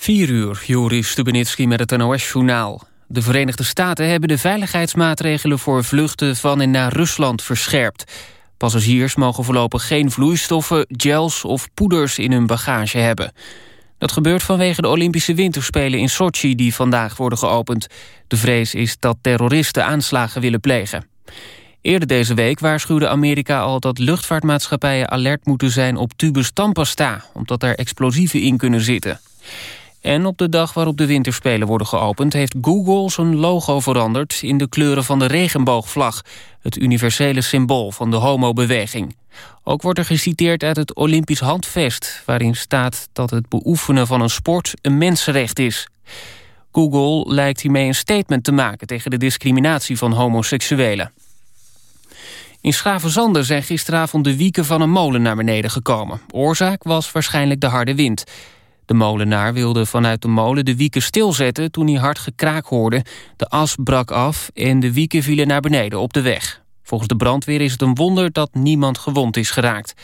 4 uur, Joris Stubenitski met het NOS-journaal. De Verenigde Staten hebben de veiligheidsmaatregelen... voor vluchten van en naar Rusland verscherpt. Passagiers mogen voorlopig geen vloeistoffen, gels of poeders in hun bagage hebben. Dat gebeurt vanwege de Olympische Winterspelen in Sochi... die vandaag worden geopend. De vrees is dat terroristen aanslagen willen plegen. Eerder deze week waarschuwde Amerika al dat luchtvaartmaatschappijen alert moeten zijn op tubus tandpasta, omdat er explosieven in kunnen zitten. En op de dag waarop de winterspelen worden geopend... heeft Google zijn logo veranderd in de kleuren van de regenboogvlag... het universele symbool van de homobeweging. Ook wordt er geciteerd uit het Olympisch Handvest... waarin staat dat het beoefenen van een sport een mensenrecht is. Google lijkt hiermee een statement te maken... tegen de discriminatie van homoseksuelen. In Schavenzanden zijn gisteravond de wieken van een molen naar beneden gekomen. Oorzaak was waarschijnlijk de harde wind... De molenaar wilde vanuit de molen de wieken stilzetten... toen hij hard gekraak hoorde. De as brak af en de wieken vielen naar beneden op de weg. Volgens de brandweer is het een wonder dat niemand gewond is geraakt.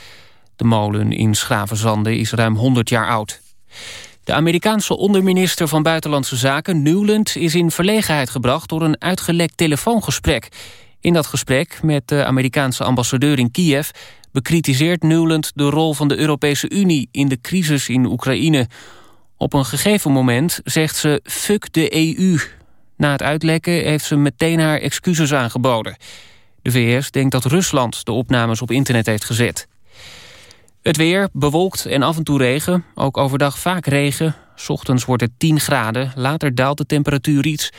De molen in Schravenzande is ruim 100 jaar oud. De Amerikaanse onderminister van Buitenlandse Zaken, Newland... is in verlegenheid gebracht door een uitgelekt telefoongesprek. In dat gesprek met de Amerikaanse ambassadeur in Kiev bekritiseert Newland de rol van de Europese Unie in de crisis in Oekraïne. Op een gegeven moment zegt ze fuck de EU. Na het uitlekken heeft ze meteen haar excuses aangeboden. De VS denkt dat Rusland de opnames op internet heeft gezet. Het weer, bewolkt en af en toe regen. Ook overdag vaak regen. Ochtends wordt het 10 graden, later daalt de temperatuur iets.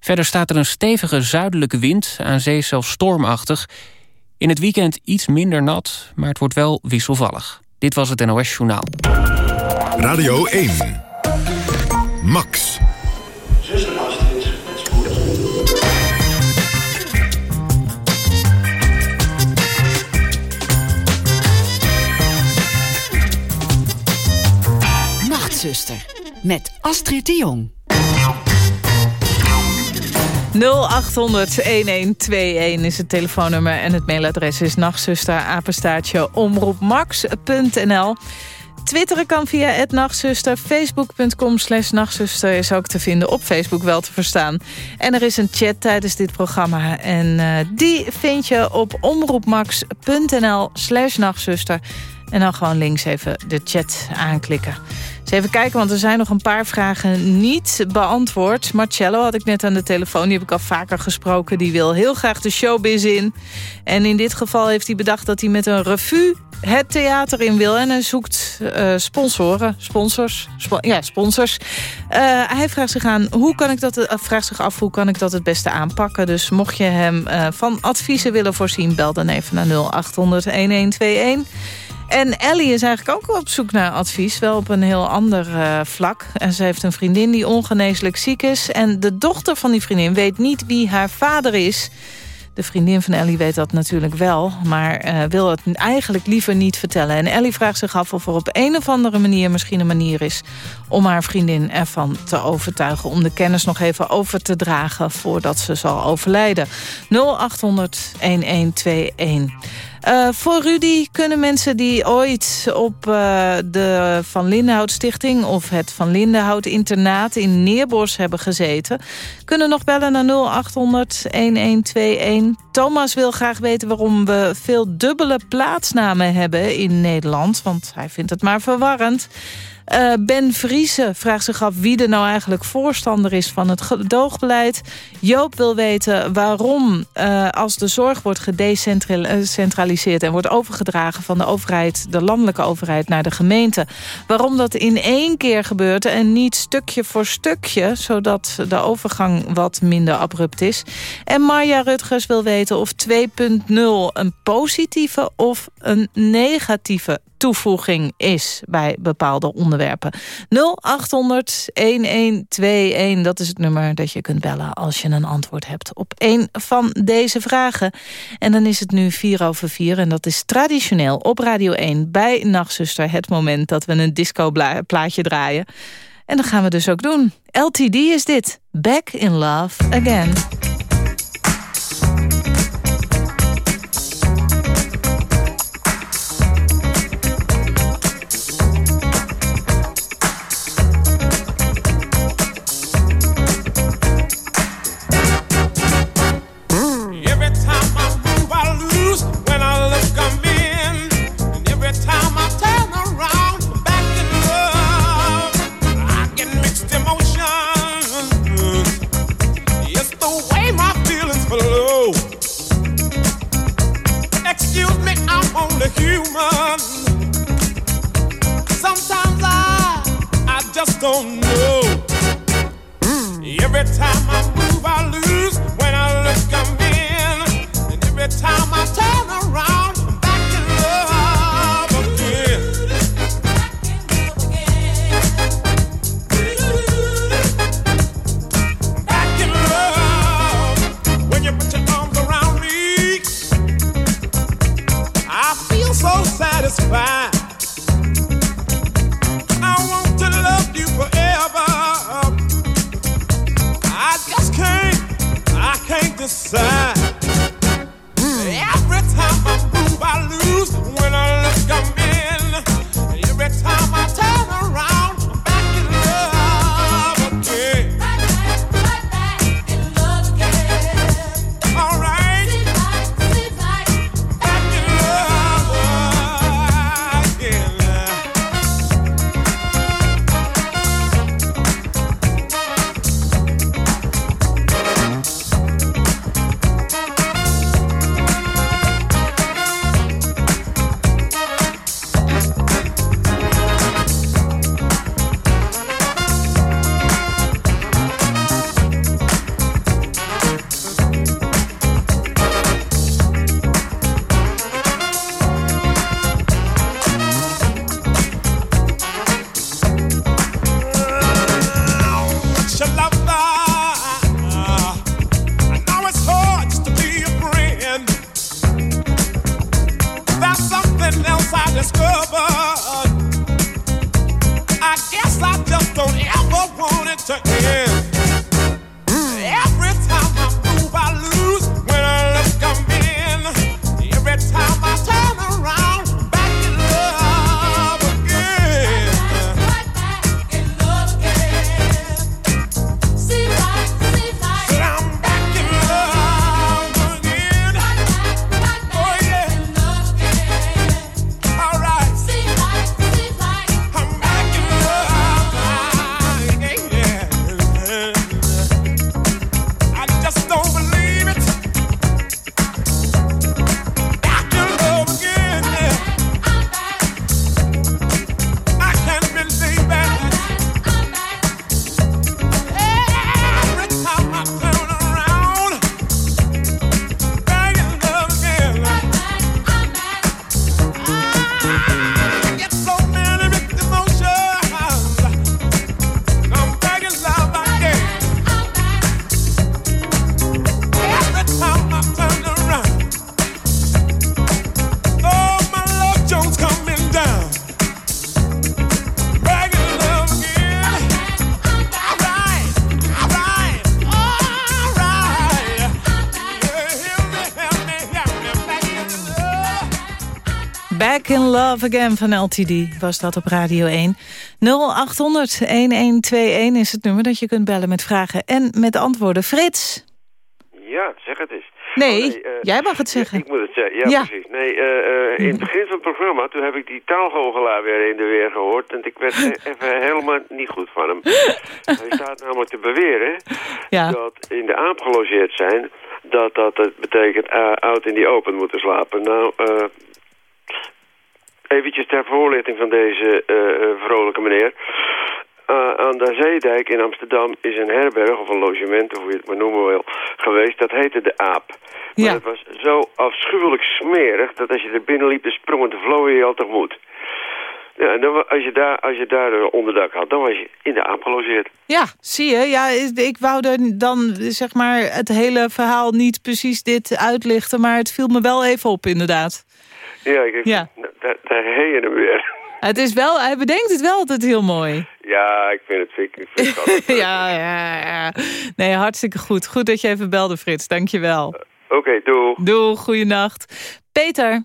Verder staat er een stevige zuidelijke wind, aan zee zelfs stormachtig... In het weekend iets minder nat, maar het wordt wel wisselvallig. Dit was het NOS Journaal. Radio 1. Max. Nachtzuster. Met Astrid de Jong. 0800-1121 is het telefoonnummer en het mailadres is omroepmax.nl. Twitteren kan via het nachtzuster. Facebook.com slash nachtzuster is ook te vinden. Op Facebook wel te verstaan. En er is een chat tijdens dit programma. En uh, die vind je op omroepmax.nl slash nachtzuster. En dan gewoon links even de chat aanklikken. Dus even kijken, want er zijn nog een paar vragen niet beantwoord. Marcello had ik net aan de telefoon, die heb ik al vaker gesproken. Die wil heel graag de showbiz in. En in dit geval heeft hij bedacht dat hij met een revue het theater in wil. En hij zoekt uh, sponsoren, sponsors. ja, sponsors. Uh, hij vraagt zich, aan, hoe kan ik dat, uh, vraagt zich af hoe kan ik dat het beste aanpakken. Dus mocht je hem van adviezen willen voorzien... bel dan even naar 0800-1121. En Ellie is eigenlijk ook op zoek naar advies. Wel op een heel ander uh, vlak. En ze heeft een vriendin die ongeneeslijk ziek is. En de dochter van die vriendin weet niet wie haar vader is. De vriendin van Ellie weet dat natuurlijk wel, maar uh, wil het eigenlijk liever niet vertellen. En Ellie vraagt zich af of er op een of andere manier misschien een manier is... om haar vriendin ervan te overtuigen. Om de kennis nog even over te dragen voordat ze zal overlijden. 0800 1121. Uh, voor Rudy kunnen mensen die ooit op uh, de Van Lindenhout Stichting... of het Van Lindenhout Internaat in Neerbos hebben gezeten... kunnen nog bellen naar 0800-1121. Thomas wil graag weten waarom we veel dubbele plaatsnamen hebben in Nederland. Want hij vindt het maar verwarrend. Uh, ben Vriese vraagt zich af wie er nou eigenlijk voorstander is van het gedoogbeleid. Joop wil weten waarom uh, als de zorg wordt gedecentraliseerd... en wordt overgedragen van de overheid, de landelijke overheid naar de gemeente... waarom dat in één keer gebeurt en niet stukje voor stukje... zodat de overgang wat minder abrupt is. En Marja Rutgers wil weten of 2.0 een positieve of een negatieve toevoeging is bij bepaalde onderwerpen. 0800 1121, dat is het nummer dat je kunt bellen als je een antwoord hebt op een van deze vragen. En dan is het nu 4 over 4 en dat is traditioneel op Radio 1 bij Nachtzuster het moment dat we een disco plaatje draaien. En dat gaan we dus ook doen. LTD is dit. Back in Love Again. human. Sometimes I, I just don't know. Mm. Every time I move, I lose. Love Again van LTD was dat op Radio 1. 0800-1121 is het nummer dat je kunt bellen met vragen en met antwoorden. Frits? Ja, zeg het eens. Nee, Oh, eh, jij mag het zeggen. Ik moet het zeggen, ja, Ja. precies. Nee, eh, eh, in het begin van het programma, toen heb ik die taalgoochelaar weer in de weer gehoord. En ik werd even helemaal niet goed van hem. Hij staat namelijk te beweren Ja. dat in de aap gelogeerd zijn... dat dat het betekent oud in die open moeten slapen. Nou, eventjes ter voorlichting van deze eh, eh, vrolijke meneer. Eh, aan de Zeedijk in Amsterdam is een herberg of een logement, of hoe je het maar noemen wil, geweest. Dat heette de Aap. Maar Ja. het was zo afschuwelijk smerig dat als je er binnen liep, de sprongen te vlooien je al tegemoet. Ja, en dan, als je daar, als je daar onderdak had, dan was je in de aap gelogeerd. Ja, zie je. Ja, ik wou er dan zeg maar het hele verhaal niet precies dit uitlichten... maar het viel me wel even op, inderdaad. Ja, ik, Ja. Daar, daar heen je hem weer. Het is wel, hij bedenkt het wel altijd heel mooi. Ja, ik vind het, ik vind het ja, ja, ja. Nee, hartstikke goed. Goed dat je even belde, Frits. Dank je wel. Oké, doei. Doeg, goeienacht. Peter,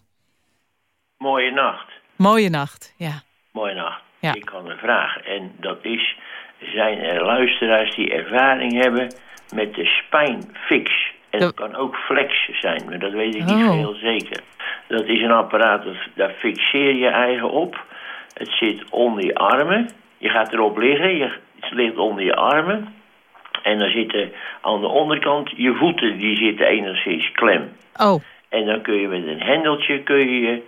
Mooie nacht. mooie nacht. Ja. Mooie nacht. Ja. Ik kan een vraag. En dat is, zijn er luisteraars die ervaring hebben met de spijnfix? En het kan ook flex zijn, maar dat weet ik Oh. niet heel zeker. Dat is een apparaat, dat, daar fixeer je eigen op. Het zit onder je armen. Je gaat erop liggen, je, het ligt onder je armen. En dan zitten aan de onderkant je voeten, die zitten enigszins klem. Oh, En dan kun je met een hendeltje, kun je,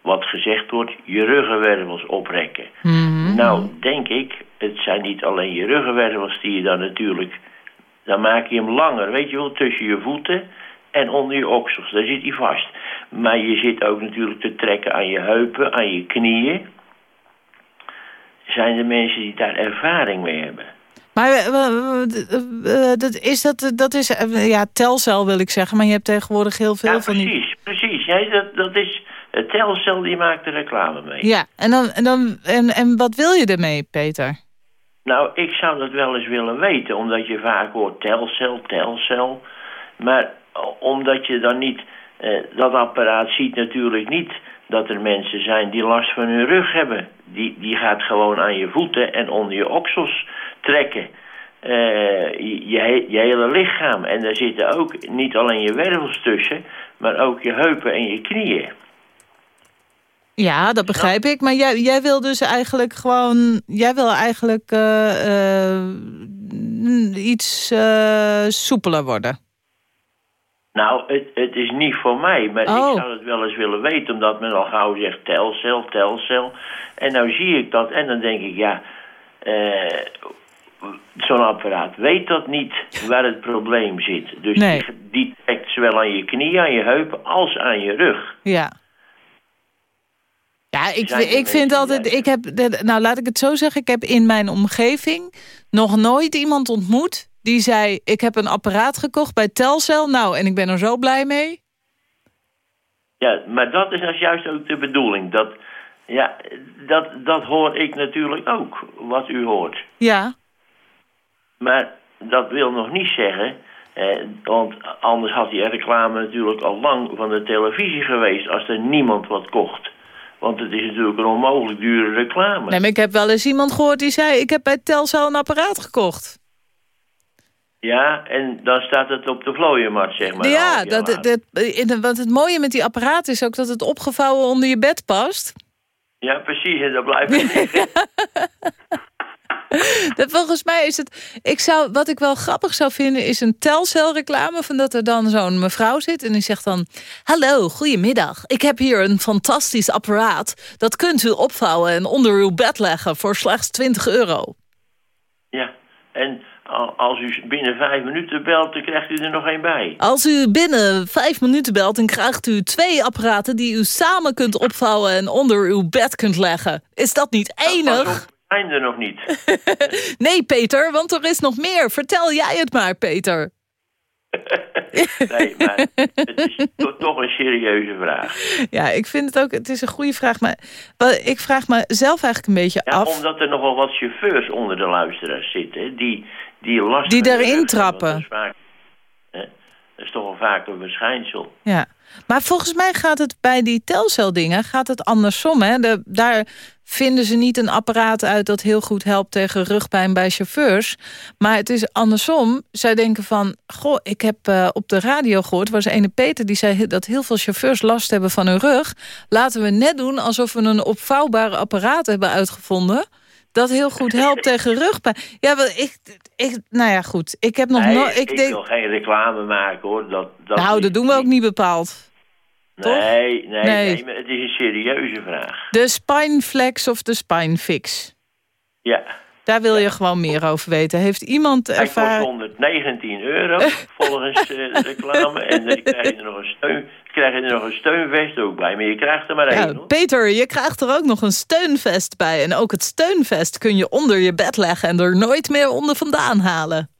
wat gezegd wordt, je ruggenwervels oprekken. Mhm. Nou, denk ik het zijn niet alleen je ruggenwervels die je dan natuurlijk... Dan maak je hem langer, weet je wel, tussen je voeten en onder je oksels. Daar zit hij vast. Maar je zit ook natuurlijk te trekken aan je heupen, aan je knieën. Zijn er mensen die daar ervaring mee hebben? Maar eh, eh, dat is, dat, dat is eh, ja, telcel wil ik zeggen, maar je hebt tegenwoordig heel veel Ja, van die... precies, precies. Ja, dat, dat is, het Telcel die maakt de reclame mee. Ja, en, dan, en, dan, en, en wat wil je ermee, Peter? Nou, ik zou dat wel eens willen weten, omdat je vaak hoort Telcel, Telcel. Maar omdat je dan niet, eh, dat apparaat ziet natuurlijk niet dat er mensen zijn die last van hun rug hebben. Die, die gaat gewoon aan je voeten en onder je oksels trekken. Eh, je, je hele lichaam. En daar zitten ook niet alleen je wervels tussen, maar ook je heupen en je knieën. Ja, dat begrijp ik. Maar jij, jij wil dus eigenlijk gewoon... Jij wil eigenlijk eh, eh, iets eh, soepeler worden. Nou, het, het is niet voor mij, maar Oh. ik zou het wel eens willen weten, omdat men al gauw zegt telcel, telcel. En nou zie ik dat en dan denk ik, ja, zo'n apparaat weet dat niet waar het probleem zit. Dus Nee. die, die trekt zowel aan je knie, aan je heupen als aan je rug. Ja. Ja, ik, ik vind altijd... Ik heb, nou, laat ik het zo zeggen. Ik heb in mijn omgeving nog nooit iemand ontmoet... die zei, ik heb een apparaat gekocht bij Telcel. Nou, en ik ben er zo blij mee. Ja, maar dat is nou juist ook de bedoeling. Dat, ja, dat, dat hoor ik natuurlijk ook, wat u hoort. Ja, Maar dat wil nog niet zeggen, eh, want anders had die reclame natuurlijk al lang van de televisie geweest als er niemand wat kocht. Want het is natuurlijk een onmogelijk dure reclame. nee, maar ik heb wel eens iemand gehoord die zei... ik heb bij Telcel een apparaat gekocht. Ja, en dan staat het op de vlooienmarkt, zeg maar. ja, dat, dat, in de- want het mooie met die apparaat is ook... dat het opgevouwen onder je bed past. Ja, precies, en dat blijft. Dat, volgens mij is het... Ik zou, wat ik wel grappig zou vinden is een Telcel-reclame... van dat er dan zo'n mevrouw zit en die zegt dan... Hallo, goedemiddag. Ik heb hier een fantastisch apparaat. Dat kunt u opvouwen en onder uw bed leggen voor slechts 20 euro. Ja, en al- als u binnen vijf minuten belt, dan krijgt u er nog één bij. Als u binnen vijf minuten belt, dan krijgt u twee apparaten... die u samen kunt opvouwen en onder uw bed kunt leggen. Is dat niet Pas enig? Zijn er nog niet. Nee, Peter, want er is nog meer. Vertel jij het maar, Peter. Nee, maar het is to- toch een serieuze vraag. Ja, ik vind het ook, het is een goede vraag. Maar ik vraag me zelf eigenlijk een beetje Ja, af. omdat er nogal wat chauffeurs onder de luisteraars zitten... die, die last Die want trappen. Dat is, vaak, hè, dat is toch wel vaak een verschijnsel. Ja. Maar volgens mij gaat het bij die telceldingen gaat het andersom. Hè? Daar vinden ze niet een apparaat uit dat heel goed helpt tegen rugpijn bij chauffeurs. Maar het is andersom. Zij denken van, goh, ik heb eh, op de radio gehoord... was ene Peter die zei dat heel veel chauffeurs last hebben van hun rug. Laten we net doen alsof we een opvouwbare apparaat hebben uitgevonden... dat heel goed helpt tegen rugpijn. Ja, wel, ik, ik, nou ja, goed. Ik heb nog Nee, ik, Ik denk, wil geen reclame maken, hoor. Dat, dat nou, dat doen we ook niet bepaald. toch? Nee, nee, Nee. nee. maar het is een serieuze vraag. De Spineflex of de Spinefix? Ja, Daar wil je gewoon meer over weten. Heeft iemand hij kost ervaring... 119 euro volgens eh, de reclame. En dan krijg je er nog een steun, krijg je er nog een steunvest ook bij. Maar je krijgt er maar één, Ja. Peter, je krijgt er ook nog een steunvest bij. En ook het steunvest kun je onder je bed leggen... en er nooit meer onder vandaan halen.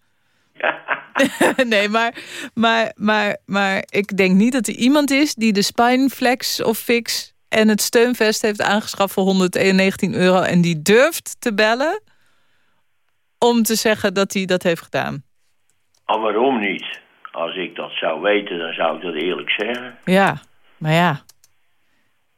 nee, maar, maar, maar, maar ik denk niet dat er iemand is... die de Spineflex of Fix en het steunvest heeft aangeschaft voor 119 euro... en die durft te bellen om te zeggen dat hij dat heeft gedaan. Oh, waarom niet? Als ik dat zou weten, dan zou ik dat eerlijk zeggen. Ja, maar ja.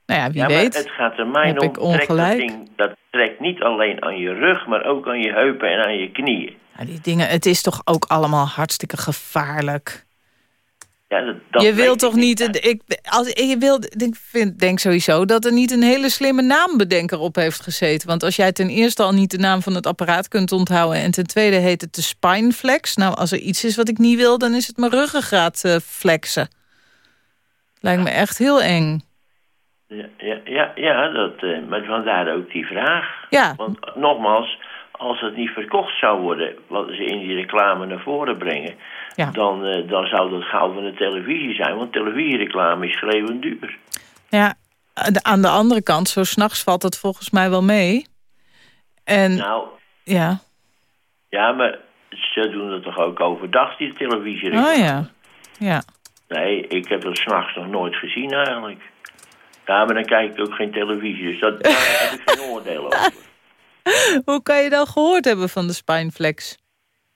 Nou ja, wie ja, weet. het gaat er mij om. trekt dat, ding, dat trekt niet alleen aan je rug, maar ook aan je heupen en aan je knieën. Ja, die dingen, het is toch ook allemaal hartstikke gevaarlijk. Ja, dat, dat je wilt toch niet... Ik, als, je wil, ik vind, denk sowieso dat er niet een hele slimme naambedenker op heeft gezeten. Want als jij ten eerste al niet de naam van het apparaat kunt onthouden... en ten tweede heet het de Spineflex. Nou, als er iets is wat ik niet wil, dan is het mijn ruggengraat eh, flexen. Lijkt me echt heel eng. Ja, ja, ja, ja dat, eh, maar vandaar ook die vraag. Ja. Want nogmaals, als het niet verkocht zou worden, wat ze in die reclame naar voren brengen, Ja. dan, eh, dan zou dat gauw van de televisie zijn. Want televisiereclame is schreeuwend duur. Ja, aan de andere kant, zo s'nachts valt het volgens mij wel mee. En Nou, ja, ja, maar ze doen het toch ook overdag, die televisiereclame? oh ja, ja. Nee, ik heb dat s'nachts nog nooit gezien eigenlijk. Ja, maar dan kijk ik ook geen televisie, dus dat, daar heb ik geen oordeel over. Hoe kan je dan gehoord hebben van de Spineflex?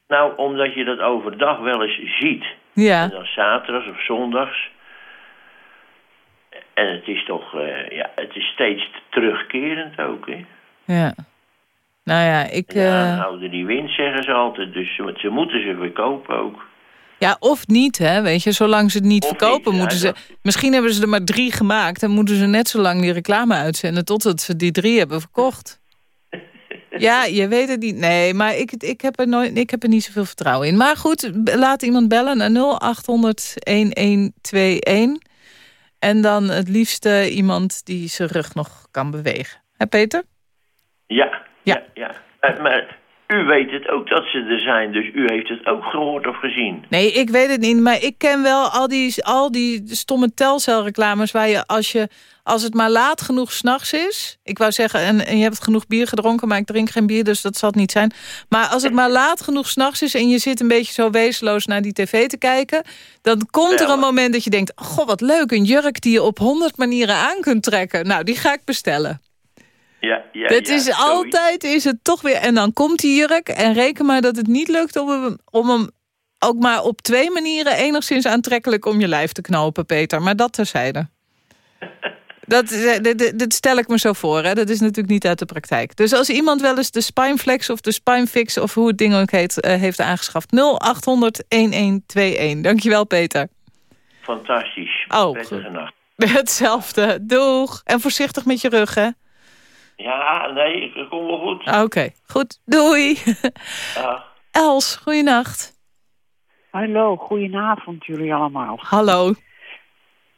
Nou, omdat je dat overdag wel eens ziet. Ja, En dan zaterdags of zondags. En het is toch, eh, ja, het is steeds terugkerend ook, hè. ja. Nou ja, ik... En de eh, die wint, zeggen ze altijd. Dus ze, ze moeten ze verkopen ook. Ja, of niet, hè, weet je. Zolang ze het niet Of verkopen, niet, ja, moeten ze... dat- Misschien hebben ze er maar drie gemaakt... en moeten ze net zo lang die reclame uitzenden... totdat ze die drie hebben verkocht. Ja, je weet het niet. Nee, maar ik, ik, heb, er nooit, ik heb er niet zoveel vertrouwen in. Maar goed, laat iemand bellen naar 0800-1121. En dan het liefste iemand die zijn rug nog kan bewegen. Hè, Peter? Ja, Ja. ja, ja. Maar, maar u weet het ook dat ze er zijn, dus u heeft het ook gehoord of gezien. Nee, ik weet het niet. Maar ik ken wel al die, al die stomme telcelreclames... waar je als, je als het maar laat genoeg s'nachts is... Ik wou zeggen, en, en je hebt genoeg bier gedronken... maar ik drink geen bier, dus dat zal het niet zijn. Maar als het maar laat genoeg s'nachts is... en je zit een beetje zo wezenloos naar die tv te kijken... dan komt er een moment dat je denkt... goh, wat leuk, een jurk die je op honderd manieren aan kunt trekken. Nou, die ga ik bestellen. Ja, ja, Het ja, is zoiets. altijd, is het toch weer... En dan komt die jurk en reken maar dat het niet lukt om hem, om hem ook maar op twee manieren enigszins aantrekkelijk om je lijf te knopen, Peter. Maar dat terzijde. Dat, eh, dit, dit- dit stel ik me zo voor, hè. dat is natuurlijk niet uit de praktijk. Dus als iemand wel eens de Spineflex of de Spinefix... of hoe het ding ook heet, eh, heeft aangeschaft... 0800-1121. Dankjewel, Peter. Fantastisch. Oh. Hetzelfde. Doeg. En voorzichtig met je rug, hè. Ja, nee, ik kom wel goed. Ah, Oké, goed. Doei. Ja. Els, goeienacht. Hallo, goedenavond jullie allemaal. Hallo.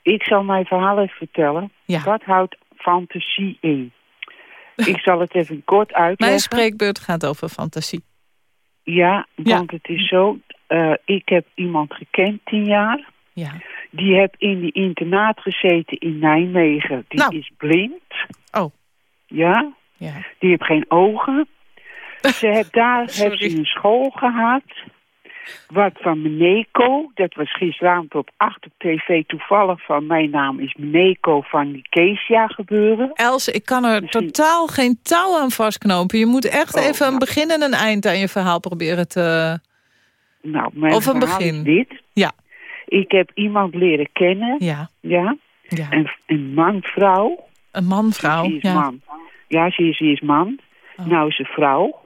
Ik zal mijn verhaal even vertellen. Ja. Wat houdt fantasie in? Ik zal het even kort Mijn uitleggen. spreekbeurt gaat over fantasie. Ja, Ja. want het is zo. eh, ik heb iemand gekend tien jaar. Ja. Die heb in die internaat gezeten in Nijmegen. Die Nou. is blind. Oh. Ja, Ja. die heeft geen ogen. Ze heeft daar heeft ze een school gehad. Wat van Meneco, dat was gisteravond op 8 op tv toevallig van mijn naam is Meneco van die Keesja gebeuren. Els, ik kan er Misschien- totaal geen touw aan vastknopen. Je moet echt Oh, even een nou. begin en een eind aan je verhaal proberen te... Nou, mijn Of een begin. dit. Ja. Ik heb iemand leren kennen, Ja. ja, ja. een, een man-vrouw. Een man, vrouw. Ze is Ja. man. Ja, ze is, ze is man. Oh. Nou ze vrouw.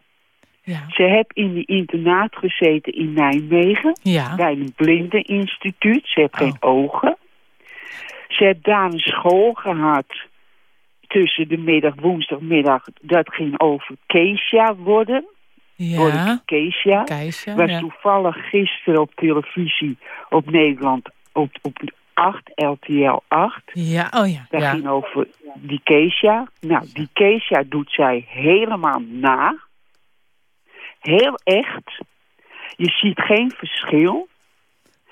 Ja. Ze heeft in die internaat gezeten in Nijmegen. Ja. bij een blindeninstituut. Ze heeft Oh. geen ogen. Ze heeft daar een school gehad tussen de middag, woensdagmiddag. Dat ging over Keesja worden. Worden Ja. Keesja. Keisje. Was Ja. toevallig gisteren op televisie op Nederland op, op 8, RTL 8. Ja, oh ja. Dat ja. ging over die Keesja. Nou, die Keesja doet zij helemaal na. Heel echt. Je ziet geen verschil.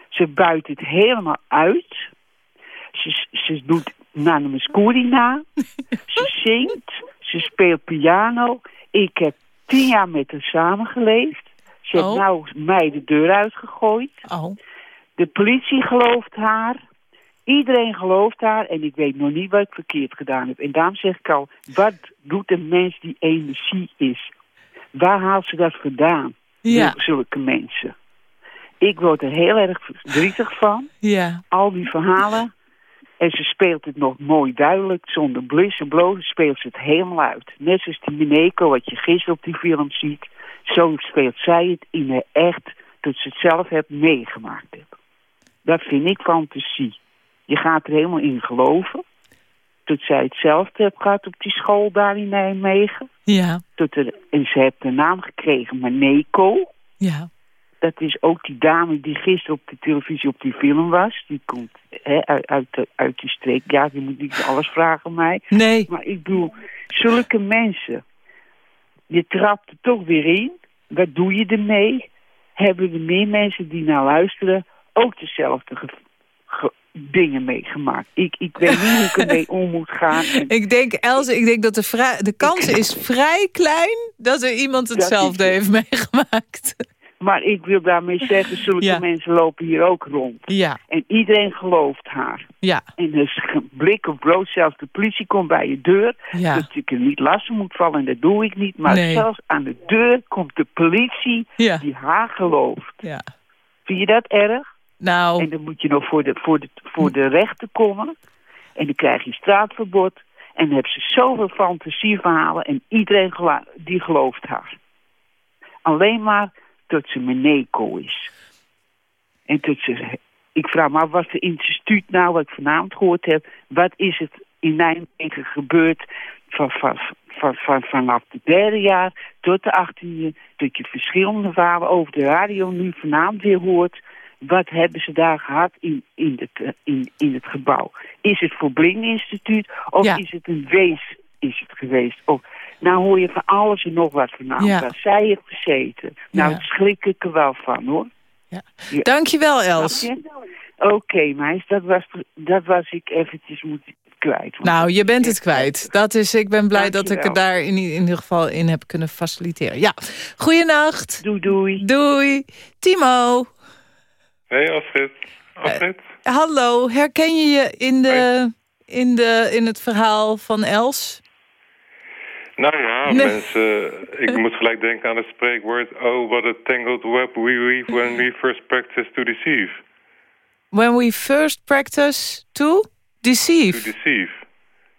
Ze buit het helemaal uit. Ze, ze doet Nana Muscuri na. Ze zingt. Ze speelt piano. Ik heb tien jaar met haar samengeleefd. Ze Oh. heeft nou mij de deur uitgegooid. Oh. De politie gelooft haar. Iedereen gelooft haar. En ik weet nog niet wat ik verkeerd gedaan heb. En daarom zeg ik al, wat doet een mens die energie is? Waar haalt ze dat vandaan? Ja. Zulke mensen. Ik word er heel erg verdrietig van. Ja. Al die verhalen. En ze speelt het nog mooi duidelijk. Zonder blis en blozen speelt ze het helemaal uit. Net zoals die Mineko, wat je gisteren op die film ziet. Zo speelt zij het in het echt. Dat ze het zelf heeft meegemaakt. Dat vind ik fantasie. Je gaat er helemaal in geloven. Dat zij hetzelfde heeft gehad op die school daar in Nijmegen. Ja. Tot er, en ze heeft de naam gekregen, Maneko. Ja. Dat is ook die dame die gisteren op de televisie op die film was. Die komt hè, uit, uit, de- uit die streek. Ja, je moet niet alles vragen mij. Nee. Maar ik bedoel, zulke mensen. je trapt er toch weer in. Wat doe je ermee? Hebben er meer mensen die naar luisteren ook dezelfde ge- ge- dingen meegemaakt? Ik, ik weet niet hoe ik ermee om moet gaan. En Ik denk, Els, ik denk dat de, de kans is vrij klein... dat er iemand hetzelfde is heeft meegemaakt. Maar ik wil daarmee zeggen, zulke Ja. mensen lopen hier ook rond. Ja, En iedereen gelooft haar. ja, En dus blik op brood, zelfs de politie komt bij je deur. ja. Dat ik er niet lastig moet vallen, en dat doe ik niet. Maar Nee. zelfs aan de deur komt de politie Ja, die haar gelooft. ja. Vind je dat erg? Nou, En dan moet je nog voor de, voor de, voor de rechter komen. En dan krijg je straatverbod. En dan hebben ze zoveel fantasieverhalen. En iedereen die gelooft haar. Alleen maar tot ze meneko is. En tot ze... Ik vraag me af, wat de instituut nou, wat ik vanavond gehoord heb... wat is het in Nijmegen gebeurd van, van, van, van, vanaf het derde jaar tot de achttiende... dat je verschillende verhalen over de radio nu vanavond weer hoort... Wat hebben ze daar gehad in, in, het, eh, in, in het gebouw? Is het voor Bling Instituut of Ja. is het een wees is het geweest? Of, nou hoor je van alles en nog wat vanavond. Ja. Waar zij heeft gezeten. Nou, Ja. daar schrik ik er wel van hoor. dankjewel Els. Oké, meis, dat was, dat was ik eventjes moeten kwijt. Nou, je bent het kwijt. Dat is, ik ben blij dat ik er Dankjewel. daar in, in ieder geval in heb kunnen faciliteren. Ja, goeienacht. Doei, doei. Doei. Timo, Hey Astrid. Astrid? hallo. Herken je je in, de, in, de, in het verhaal van Els? nou ja, Nee. mensen, ik moet gelijk denken aan het spreekwoord... Oh, what a tangled web we weave when we first practice to deceive. When we first practice to To deceive. deceive.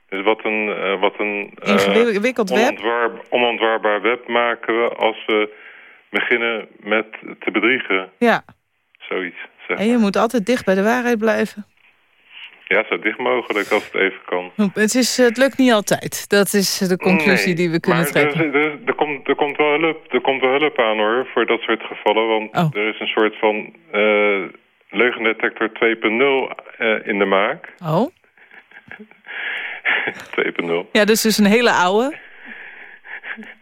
Dus wat een, eh, wat een eh, Ingewikkeld web. onontwaar, onontwaarbaar web maken we als we beginnen met te bedriegen. Ja, Zoiets. Zeg. en je moet altijd dicht bij de waarheid blijven. Ja, zo dicht mogelijk als het even kan. Het, is, het lukt niet altijd. Dat is de conclusie Nee, die we kunnen maar trekken. Er, er, er, komt, er, komt wel hulp, er komt wel hulp aan hoor, voor dat soort gevallen. Want Oh. er is een soort van eh leugendetector 2.0 eh, in de maak. 2.0. Oh, ja, dus dus een hele oude.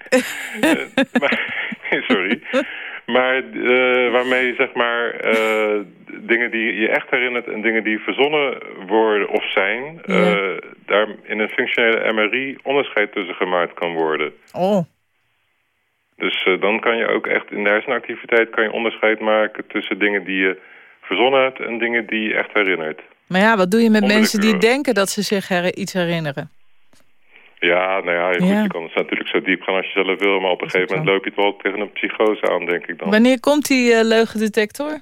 maar, sorry. Maar eh, waarmee zeg maar eh, dingen die je echt herinnert en dingen die verzonnen worden of zijn, Ja. eh, daar in een functionele MRI onderscheid tussen gemaakt kan worden. Oh, Dus dan kan je ook echt in de hersenactiviteit kan je onderscheid maken tussen dingen die je verzonnen hebt en dingen die je echt herinnert. maar ja, wat doe je met mensen die denken dat ze zich her- iets herinneren? Ja, nou ja, goed, Ja. je kan het natuurlijk zo diep gaan als je zelf wil, maar op een gegeven moment loop je het wel tegen een psychose aan, denk ik dan. Wanneer komt die eh, leugendetector?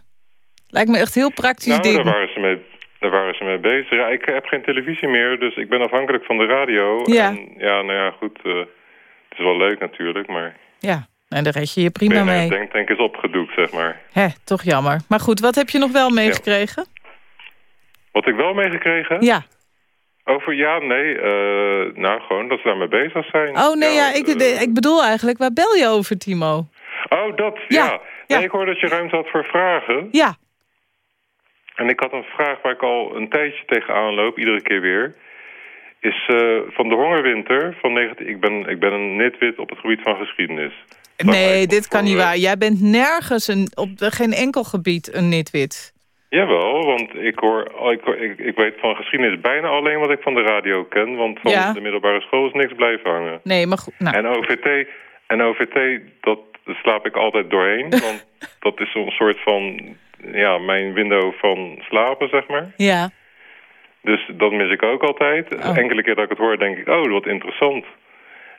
Lijkt me echt heel praktisch nou, ding. daar waren, ze mee, daar waren ze mee bezig. Ja, ik heb geen televisie meer, dus ik ben afhankelijk van de radio. Ja. En ja, nou ja, goed, eh, het is wel leuk natuurlijk, maar Ja, en daar red je je prima mee. Denk Tank is opgedoekt, zeg maar. Hè, toch jammer. Maar goed, wat heb je nog wel meegekregen? Wat ik wel meegekregen... Ja. Over, ja, nee, eh, nou gewoon dat ze daarmee bezig zijn. Oh nee, ja, ik, eh, de- ik bedoel eigenlijk, waar bel je over, Timo? Oh, dat, Ja. Nee, ik hoor dat je ruimte had voor vragen. Ja, En ik had een vraag waar ik al een tijdje tegenaan loop, iedere keer weer. Is eh, van de hongerwinter van 19... Ik ben, ik ben een nitwit op het gebied van geschiedenis. Dat nee, dit kan niet waar. Jij bent nergens een, op geen enkel gebied een nitwit. Jawel, want ik, hoor, oh, ik, hoor- ik, ik weet van geschiedenis bijna alleen wat ik van de radio ken. Want van Ja. de middelbare school is niks blijven hangen. Nee, maar goed. Nou, En OVT, en OVT dat slaap ik altijd doorheen. Want dat is zo'n soort van, ja, mijn window van slapen, zeg maar. ja. Dus dat mis ik ook altijd. Oh. Enkele keer dat ik het hoor, denk ik, oh, wat interessant.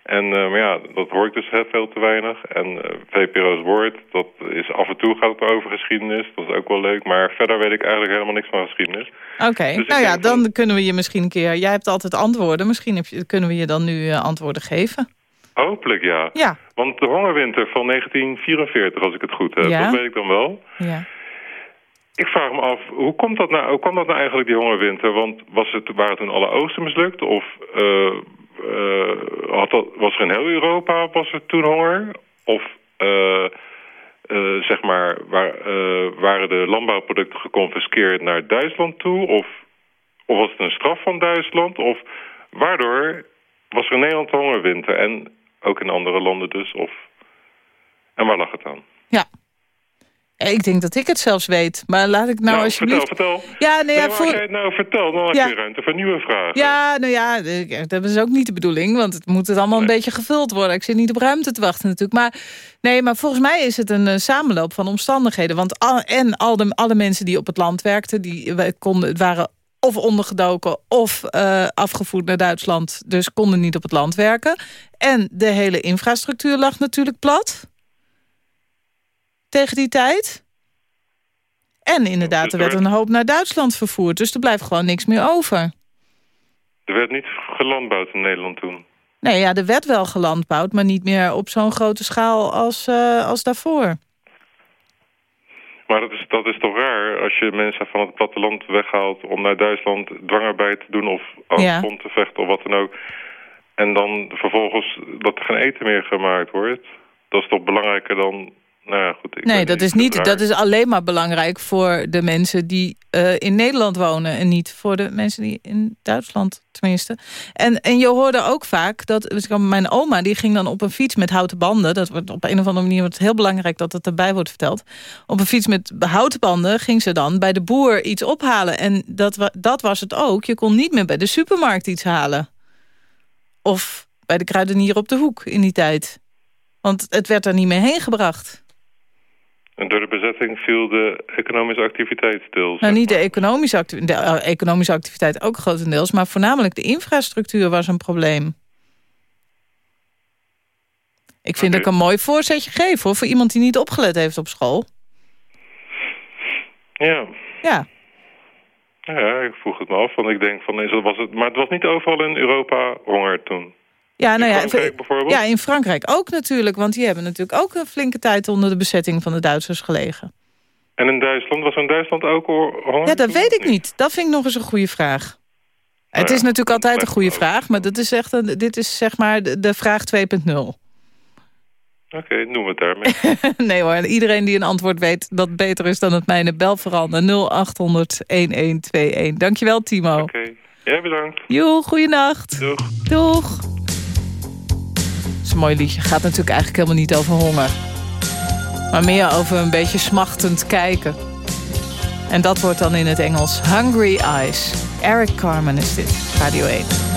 En eh, maar ja, dat hoor ik dus heel veel te weinig. En eh, VPRO's woord, dat is af en toe gaat het over geschiedenis. Dat is ook wel leuk. Maar verder weet ik eigenlijk helemaal niks van geschiedenis. Oké, Dus nou ja, dan kunnen we je misschien een keer... Jij hebt altijd antwoorden, misschien heb je, kunnen we je dan nu eh, antwoorden geven. Hopelijk ja. Ja, Want de hongerwinter van 1944, als ik het goed heb, Ja. dat weet ik dan wel. ja. Ik vraag me af, hoe komt dat nou, hoe kwam dat nou eigenlijk, die hongerwinter? Want was het, waren toen alle oogsten mislukt? Of had dat, was er in heel Europa was er toen honger? Of eh, eh, zeg maar, waar, eh, waren de landbouwproducten geconfiskeerd naar Duitsland toe? Of, of was het een straf van Duitsland? Of waardoor was er in Nederland de hongerwinter? En ook in andere landen dus? Of... En waar lag het aan? Ja. Ik denk dat ik het zelfs weet. Maar laat ik nou, Nou, alsjeblieft... vertel, vertel. Ja, nee, ja, Nee, maar voor- als jij het nou vertelt, dan heb Ja. je ruimte voor nieuwe vragen. Ja, nou ja, eh, dat is ook niet de bedoeling. Want het moet het allemaal een beetje gevuld worden. Ik zit niet op ruimte te wachten natuurlijk. Maar, nee, maar volgens mij is het een eh, samenloop van omstandigheden. Want al, en al de, alle mensen die op het land werkten... die konden, waren of ondergedoken of eh, afgevoerd naar Duitsland. Dus konden niet op het land werken. En de hele infrastructuur lag natuurlijk plat. Tegen die tijd. En inderdaad, er werd er- een hoop naar Duitsland vervoerd. Dus er blijft gewoon niks meer over. Er werd niet gelandbouwd in Nederland toen. Nee, ja, er werd wel gelandbouwd, maar niet meer op zo'n grote schaal als, eh, als daarvoor. Maar dat is, dat is toch raar als je mensen van het platteland weghaalt... om naar Duitsland dwangarbeid te doen of aan Ja. te vechten of wat dan ook. En dan vervolgens dat er geen eten meer gemaakt wordt. Dat is toch belangrijker dan... Nou ja, goed. Ik Nee, dat is, niet, dat is alleen maar belangrijk voor de mensen die eh, in Nederland wonen... en niet voor de mensen die in Duitsland tenminste. En, en je hoorde ook vaak dat dus mijn oma die ging dan op een fiets met houten banden... dat wordt op een of andere manier wordt heel belangrijk dat het erbij wordt verteld... op een fiets met houten banden ging ze dan bij de boer iets ophalen. En dat, dat was het ook. Je kon niet meer bij de supermarkt iets halen. Of bij de kruidenier op de hoek in die tijd. Want het werd er niet meer heen gebracht. En door de bezetting viel de economische activiteit stil. Nou, niet de economische, acti- de eh, economische activiteit ook grotendeels... maar voornamelijk de infrastructuur was een probleem. Ik vind Oké. dat ik een mooi voorzetje geef, hoor... voor iemand die niet opgelet heeft op school. Ja. Ja, ja, ik vroeg het me af. Want ik denk van, is dat was het... Maar het was niet overal in Europa honger toen. Ja nou in ja, Frankrijk bijvoorbeeld? ja, in Frankrijk ook natuurlijk... want die hebben natuurlijk ook een flinke tijd... onder de bezetting van de Duitsers gelegen. En in Duitsland, was er in Duitsland ook honger? Ja, dat weet ik niet. Dat vind ik nog eens een goede vraag. Het ja, is natuurlijk altijd een goede vraag... maar dat is echt een, dit is zeg maar de, de vraag 2.0. Oké, we het daarmee. Nee hoor, en iedereen die een antwoord weet dat beter is dan het mijne, bel vooral naar 0800-1121. Dankjewel Timo. Oké. Ja, bedankt. Joe, goeienacht. Doeg. Doeg. Is een mooi liedje. Gaat natuurlijk eigenlijk helemaal niet over honger. Maar meer over een beetje smachtend kijken. En dat wordt dan in het Engels Hungry Eyes. Eric Carmen is dit, Radio 1.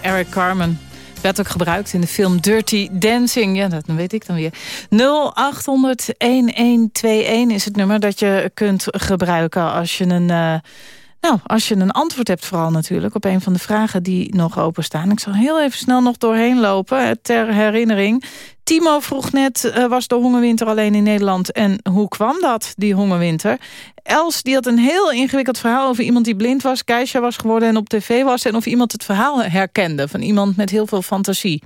Eric Carmen. Werd ook gebruikt in de film Dirty Dancing. Ja, dat weet ik dan weer. 0800-1121 is het nummer dat je kunt gebruiken als je een... Uh, nou, als je een antwoord hebt vooral natuurlijk... op een van de vragen die nog openstaan. Ik zal heel even snel nog doorheen lopen ter herinnering. Timo vroeg net, uh, was de hongerwinter alleen in Nederland? En hoe kwam dat, die hongerwinter? Els die had een heel ingewikkeld verhaal over iemand die blind was... Keisha was geworden en op tv was... en of iemand het verhaal herkende van iemand met heel veel fantasie.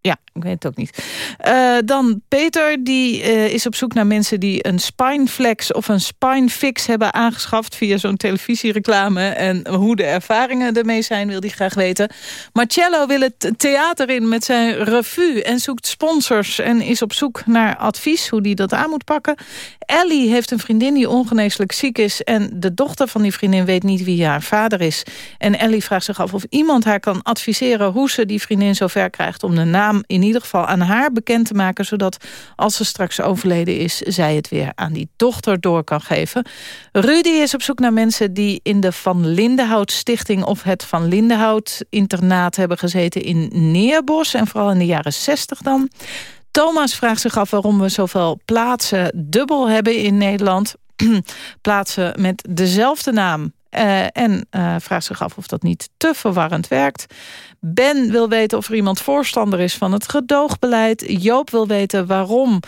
Ja, ik weet het ook niet. Uh, dan Peter, die uh, is op zoek naar mensen die een spineflex of een spinefix hebben aangeschaft via zo'n televisiereclame. En hoe de ervaringen ermee zijn, wil hij graag weten. Marcello wil het theater in met zijn revue en zoekt sponsors en is op zoek naar advies hoe hij dat aan moet pakken. Ellie heeft een vriendin die ongeneeslijk ziek is en de dochter van die vriendin weet niet wie haar vader is. En Ellie vraagt zich af of iemand haar kan adviseren hoe ze die vriendin zover krijgt om de naam in ieder geval aan haar bekend te maken... zodat als ze straks overleden is, zij het weer aan die dochter door kan geven. Rudy is op zoek naar mensen die in de Van Lindenhout Stichting... of het Van Lindenhout internaat hebben gezeten in Neerbos... en vooral in de jaren 60 dan. Thomas vraagt zich af waarom we zoveel plaatsen dubbel hebben in Nederland... plaatsen met dezelfde naam uh, en uh, vraagt zich af of dat niet te verwarrend werkt. Ben wil weten of er iemand voorstander is van het gedoogbeleid. Joop wil weten waarom uh,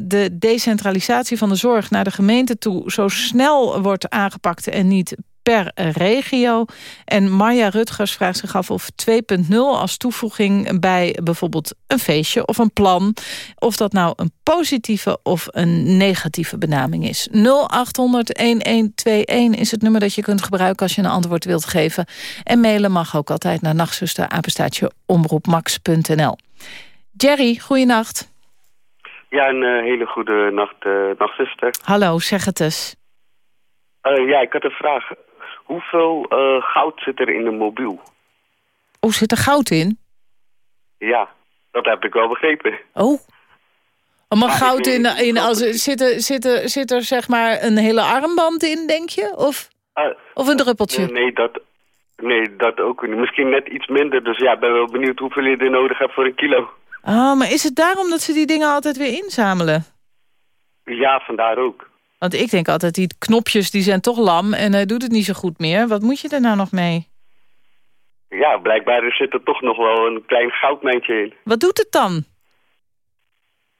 de decentralisatie van de zorg naar de gemeente toe... zo snel wordt aangepakt en niet per regio. En Marja Rutgers vraagt zich af of 2.0 als toevoeging bij bijvoorbeeld een feestje of een plan... of dat nou een positieve of een negatieve benaming is. 0800-1121 is het nummer dat je kunt gebruiken als je een antwoord wilt geven. En mailen mag ook altijd naar nachtzuster, omroepmax.nl. Jerry, goeienacht. Ja, een uh, hele goede nacht, uh, nachtzuster. Hallo, zeg het eens. Uh, ja, ik had een vraag. Hoeveel uh, goud zit er in een mobiel? Oh, zit er goud in? Ja, dat heb ik wel begrepen. Oh. maar goud in, in als, zit, er, zit, er, zit er zeg maar een hele armband in, denk je? Of, uh, of een druppeltje? Nee, nee, dat, nee, dat ook niet. Misschien net iets minder. Dus ja, ik ben wel benieuwd hoeveel je er nodig hebt voor een kilo. Oh, maar is het daarom dat ze die dingen altijd weer inzamelen? Ja, vandaar ook. Want ik denk altijd, die knopjes die zijn toch lam en hij doet het niet zo goed meer. Wat moet je er nou nog mee? Ja, blijkbaar zit er toch nog wel een klein goudmijntje in. Wat doet het dan?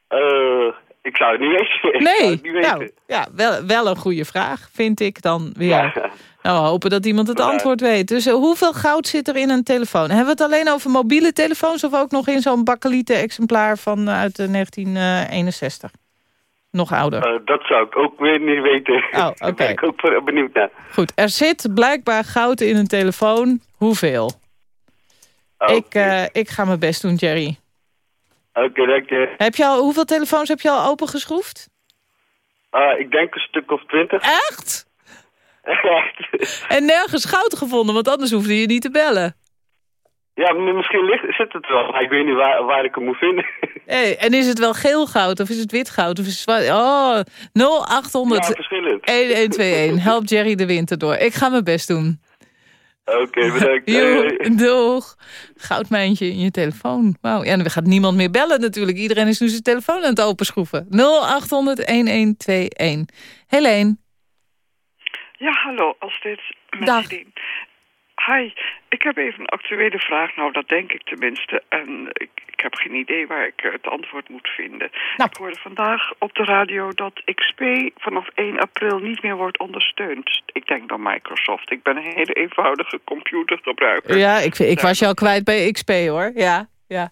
Uh, ik zou het niet weten. Nee, niet weten. nou, ja, wel, wel een goede vraag, vind ik dan weer. Ja. Nou, we hopen dat iemand het antwoord weet. Dus uh, hoeveel goud zit er in een telefoon? Hebben we het alleen over mobiele telefoons... of ook nog in zo'n bakkelieten exemplaar van uh, uit 1961? Nog ouder? Uh, dat zou ik ook weer niet weten. Oh, oké. Okay. ben ik ook benieuwd naar. Goed, er zit blijkbaar goud in een telefoon. Hoeveel? Oh, ik, uh, ik ga mijn best doen, Jerry. Oké, okay, dank je. Heb je al, hoeveel telefoons heb je al opengeschroefd? Uh, ik denk een stuk of twintig. Echt? Echt. en nergens goud gevonden, want anders hoefde je niet te bellen. Ja, misschien ligt, zit het wel, maar ik weet niet waar, waar ik hem moet vinden. Hey, en is het wel geel goud of is het wit goud? Of is het zwart? Oh, 0800 ja, verschillend. 1121. Help Jerry de winter door. Ik ga mijn best doen. Oké, okay, bedankt. Jo, doeg. Goudmijntje in je telefoon. Wauw. Ja, dan gaat niemand meer bellen natuurlijk. Iedereen is nu zijn telefoon aan het openschroeven. 0800 1121. Helene. Ja, hallo. Als dit Dag. Hi, ik heb even een actuele vraag. Nou, dat denk ik tenminste. En ik, ik heb geen idee waar ik het antwoord moet vinden. Nou. Ik hoorde vandaag op de radio dat XP vanaf 1 april niet meer wordt ondersteund. Ik denk door Microsoft. Ik ben een hele eenvoudige computergebruiker. Ja, ik, ik was al kwijt bij XP hoor. Ja, ja.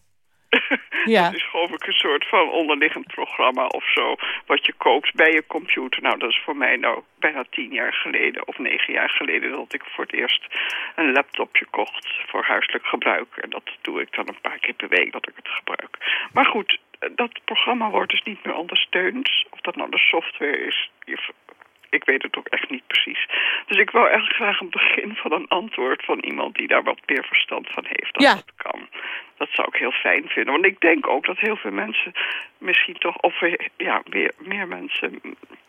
Ja. dat is geloof ik een soort van onderliggend programma of zo. Wat je koopt bij je computer. Nou, dat is voor mij nou bijna tien jaar geleden of negen jaar geleden... dat ik voor het eerst een laptopje kocht voor huiselijk gebruik. En dat doe ik dan een paar keer per week dat ik het gebruik. Maar goed, dat programma wordt dus niet meer ondersteund. Of dat nou de software is ik weet het ook echt niet precies. Dus ik wou echt graag een begin van een antwoord van iemand die daar wat meer verstand van heeft. Als ja. dat kan. Dat zou ik heel fijn vinden. Want ik denk ook dat heel veel mensen misschien toch, of ja, meer, meer mensen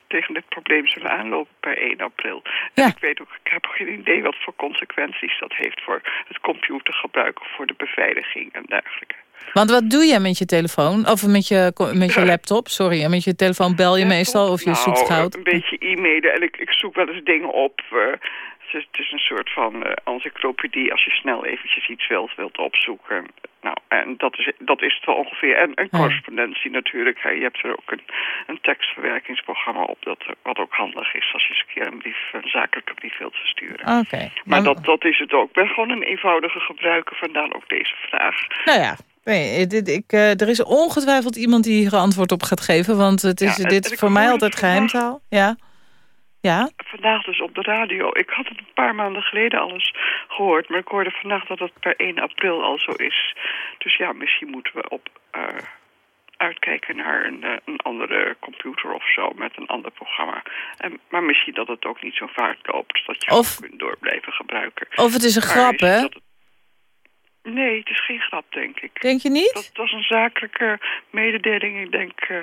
tegen dit probleem zullen aanlopen per 1 april. En ik weet ook, ik heb geen idee wat voor consequenties dat heeft voor het computergebruik of voor de beveiliging en dergelijke. Want wat doe je met je telefoon? Of met je, met je laptop, sorry. En met je telefoon bel je meestal of je nou, zoekt goud? een beetje e-mailen en ik, ik zoek wel eens dingen op. Uh, het, is, het is een soort van uh, encyclopedie als je snel eventjes iets wilt, wilt opzoeken. Nou, en dat is, dat is het wel ongeveer. En correspondentie natuurlijk. Je hebt er ook een, een tekstverwerkingsprogramma op, dat, wat ook handig is als je eens een keer een, brief, een zakelijke brief wilt versturen. Oké. Maar, maar dat, dat is het ook. Ik ben gewoon een eenvoudige gebruiker, vandaar ook deze vraag. Nou ja, Nee, dit, ik, uh, er is ongetwijfeld iemand die hier antwoord op gaat geven. Want het is Ja, dit is voor mij altijd het geheimtaal. Ja. Ja? Vandaag dus op de radio. Ik had het een paar maanden geleden alles gehoord. Maar ik hoorde vandaag dat het per 1 april al zo is. Dus ja, misschien moeten we op eh, uitkijken naar een, eh, een andere computer of zo. Met een ander programma. En, maar misschien dat het ook niet zo vaart loopt. Dat je Of- ook kunt door blijven gebruiken. Of het is een Maar grap, hè? Nee, het is geen grap, denk ik. Denk je niet? Dat was een zakelijke mededeling. Ik denk eh,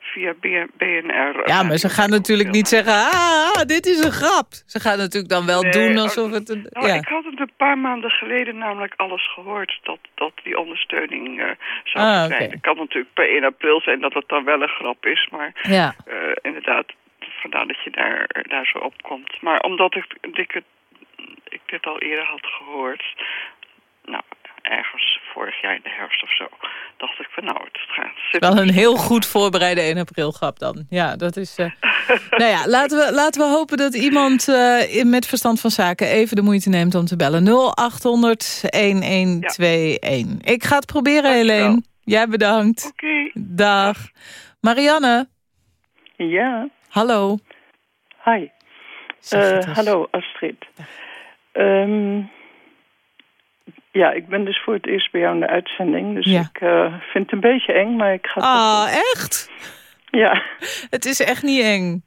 via BNR. Ja, maar ze gaan natuurlijk niet zeggen... Ah, dit is een grap. Ze gaan natuurlijk dan wel Nee, doen oh, alsof het... Een, Nou, ja. ik had het een paar maanden geleden namelijk alles gehoord dat, dat die ondersteuning eh, zou Ah, zijn. Het kan natuurlijk per 1 april zijn dat het dan wel een grap is, maar Ja. eh, inderdaad, vandaar dat je daar, daar zo op komt. Maar omdat ik, ik, het, ik dit al eerder had gehoord, ergens vorig jaar in de herfst of zo, dacht ik van nou, het gaat. Wel een heel goed voorbereide 1 april grap dan. Ja, dat is... eh, nou ja, laten we, laten we hopen dat iemand eh, in- met verstand van zaken... even de moeite neemt om te bellen. 0800-1121. Ik ga het proberen, Helene. Jij bedankt. Oké. Dag. Marianne. Ja. Hallo. Hi. Eh, hallo Astrid. Ehm, ja, ik ben dus voor het eerst bij jou in de uitzending. Dus Ja. ik eh, vind het een beetje eng, maar ik ga het Ah, echt? Ja. Het is echt niet eng.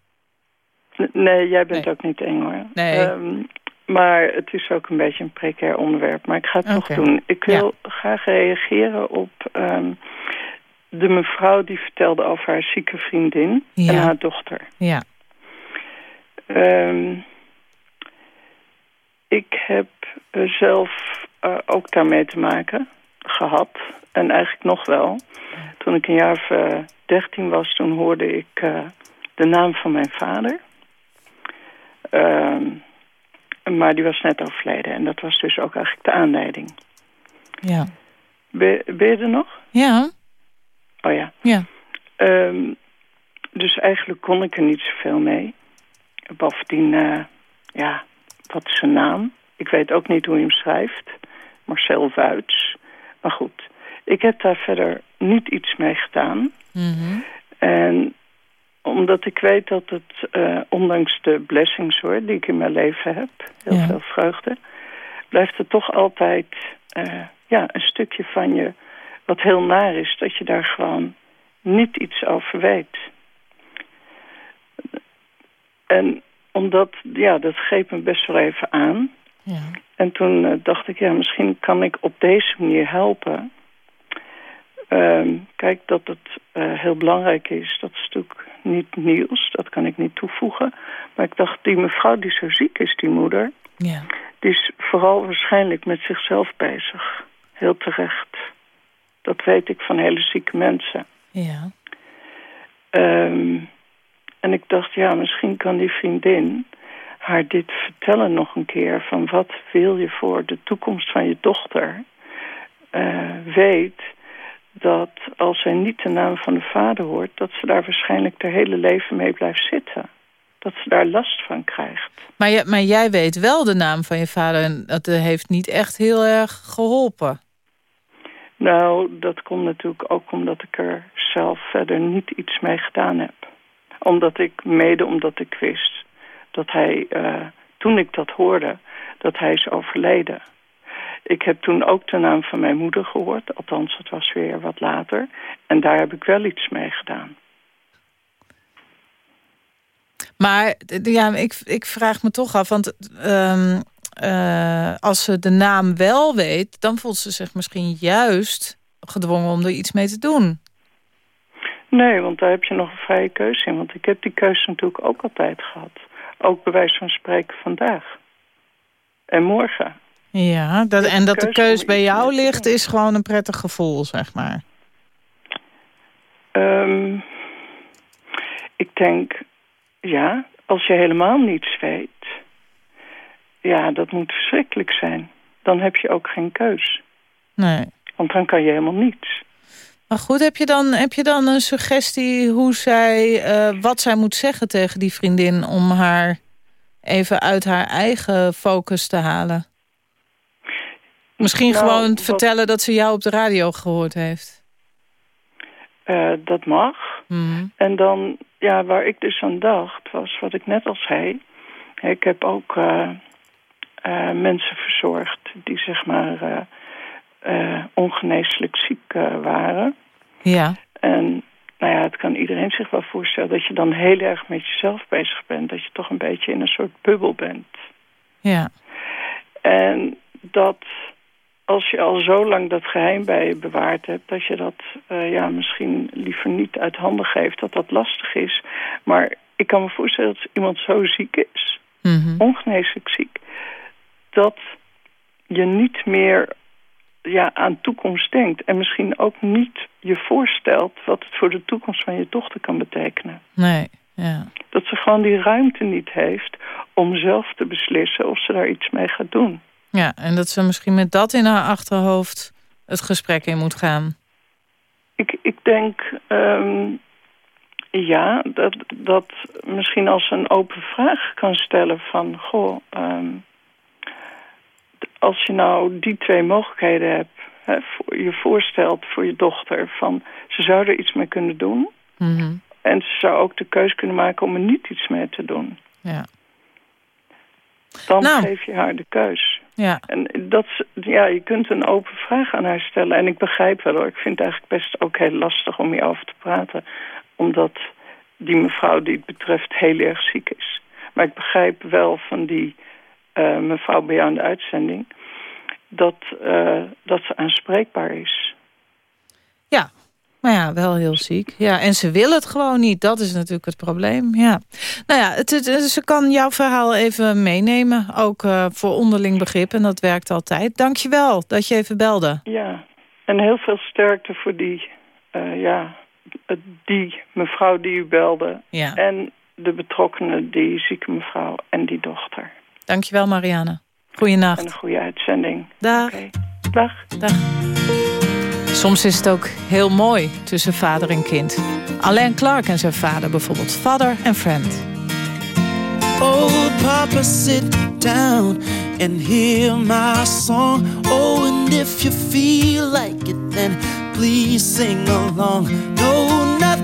N- Nee, jij bent ook niet eng hoor. Nee. Ehm, maar het is ook een beetje een precair onderwerp. Maar ik ga het toch doen. Ik wil graag reageren op ehm, de mevrouw die vertelde over haar zieke vriendin Ja. en haar dochter. Ja. Ehm, ik heb eh, zelf eh, ook daarmee te maken gehad. En eigenlijk nog wel. Toen ik een jaar of eh, dertien was, toen hoorde ik eh, de naam van mijn vader. Ehm, maar die was net overleden. En dat was dus ook eigenlijk de aanleiding. Ja. Ben, ben je er nog? Ja. Oh ja. Ja. Ehm, dus eigenlijk kon ik er niet zoveel mee. Bovendien, ja, wat is zijn naam? Ik weet ook niet hoe je hem schrijft. Marcel Wuits. Maar goed, ik heb daar verder niet iets mee gedaan. Mhm. En omdat ik weet dat het, eh, ondanks de blessings hoor, die ik in mijn leven heb, heel Ja. veel vreugde, blijft er toch altijd eh, ja, een stukje van je wat heel naar is, dat je daar gewoon niet iets over weet. En omdat, ja, dat greep me best wel even aan. Ja. En toen eh, dacht ik, ja, misschien kan ik op deze manier helpen. Ehm, kijk, dat het eh, heel belangrijk is, dat is natuurlijk niet nieuws, dat kan ik niet toevoegen. Maar ik dacht, die mevrouw die zo ziek is, die moeder, Ja. die is vooral waarschijnlijk met zichzelf bezig. Heel terecht. Dat weet ik van hele zieke mensen. Ja. Ehm, en ik dacht, ja, misschien kan die vriendin haar dit vertellen nog een keer. Van wat wil je voor de toekomst van je dochter? Eh, weet dat als zij niet de naam van de vader hoort... dat ze daar waarschijnlijk haar hele leven mee blijft zitten. Dat ze daar last van krijgt. Maar, je, maar jij weet wel de naam van je vader... en dat eh, heeft niet echt heel erg geholpen. Nou, dat komt natuurlijk ook omdat ik er zelf verder niet iets mee gedaan heb. Omdat ik, mede omdat ik wist dat hij, eh, toen ik dat hoorde, dat hij is overleden. Ik heb toen ook de naam van mijn moeder gehoord, althans het was weer wat later. En daar heb ik wel iets mee gedaan. Maar ja, ik, ik vraag me toch af, want ehm, eh, als ze de naam wel weet... dan voelt ze zich misschien juist gedwongen om er iets mee te doen. Nee, want daar heb je nog een vrije keuze in. Want ik heb die keuze natuurlijk ook altijd gehad. Ook bij wijze van spreken vandaag. En morgen. Ja, dat, en dat de keus bij jou ligt is gewoon een prettig gevoel, zeg maar. Ehm, ik denk, ja, als je helemaal niets weet... Ja, dat moet verschrikkelijk zijn. Dan heb je ook geen keus. Nee. Want dan kan je helemaal niets. Maar goed, heb je dan, heb je dan een suggestie hoe zij, eh, wat zij moet zeggen tegen die vriendin... om haar even uit haar eigen focus te halen? Misschien Nou, gewoon vertellen dat ze jou op de radio gehoord heeft. Eh, dat mag. Mhm. En dan, ja, waar ik dus aan dacht, was wat ik net al zei. Ik heb ook eh, mensen verzorgd die zeg maar eh, ongeneeslijk ziek eh, waren. Ja. En nou ja, het kan iedereen zich wel voorstellen dat je dan heel erg met jezelf bezig bent. Dat je toch een beetje in een soort bubbel bent. Ja. En dat als je al zo lang dat geheim bij je bewaard hebt... dat je dat eh, ja, misschien liever niet uit handen geeft, dat dat lastig is. Maar ik kan me voorstellen dat iemand zo ziek is, Mhm. ongeneeslijk ziek... dat je niet meer ja, aan toekomst denkt. En misschien ook niet je voorstelt wat het voor de toekomst van je dochter kan betekenen. Nee, ja. Dat ze gewoon die ruimte niet heeft om zelf te beslissen of ze daar iets mee gaat doen. Ja, en dat ze misschien met dat in haar achterhoofd het gesprek in moet gaan. Ik, ik denk, ehm, ja, dat, dat misschien als een open vraag kan stellen van... Goh, ehm, als je nou die twee mogelijkheden hebt... Hè, voor, je voorstelt voor je dochter van... ze zou er iets mee kunnen doen... Mhm. en ze zou ook de keus kunnen maken om er niet iets mee te doen. Ja. Dan Nou. geef je haar de keus. Ja. En dat, ja, je kunt een open vraag aan haar stellen. En ik begrijp wel hoor. Ik vind het eigenlijk best ook heel lastig om hierover te praten. Omdat die mevrouw die het betreft heel erg ziek is. Maar ik begrijp wel van die eh, mevrouw bij jou in de uitzending... dat, eh, dat ze aanspreekbaar is. Ja, maar ja, wel heel ziek. Ja, en ze wil het gewoon niet. Dat is natuurlijk het probleem. Ja. Nou ja, het, het- ze kan jouw verhaal even meenemen. Ook eh, voor onderling begrip. En dat werkt altijd. Dank je wel dat je even belde. Ja, en heel veel sterkte voor die, ja, die mevrouw die u belde. Ja. En de betrokkenen, die zieke mevrouw en die dochter. Dank je wel, Marianne. Goeienacht. En een goede uitzending. Dag. Dag. Dag. Soms is het ook heel mooi tussen vader en kind. Alain Clark en zijn vader bijvoorbeeld. Father and Friend. Oh, Papa, sit down and hear my song. Oh, and if you feel like it, then please sing along. No,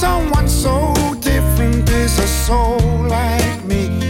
someone so different is a soul like me.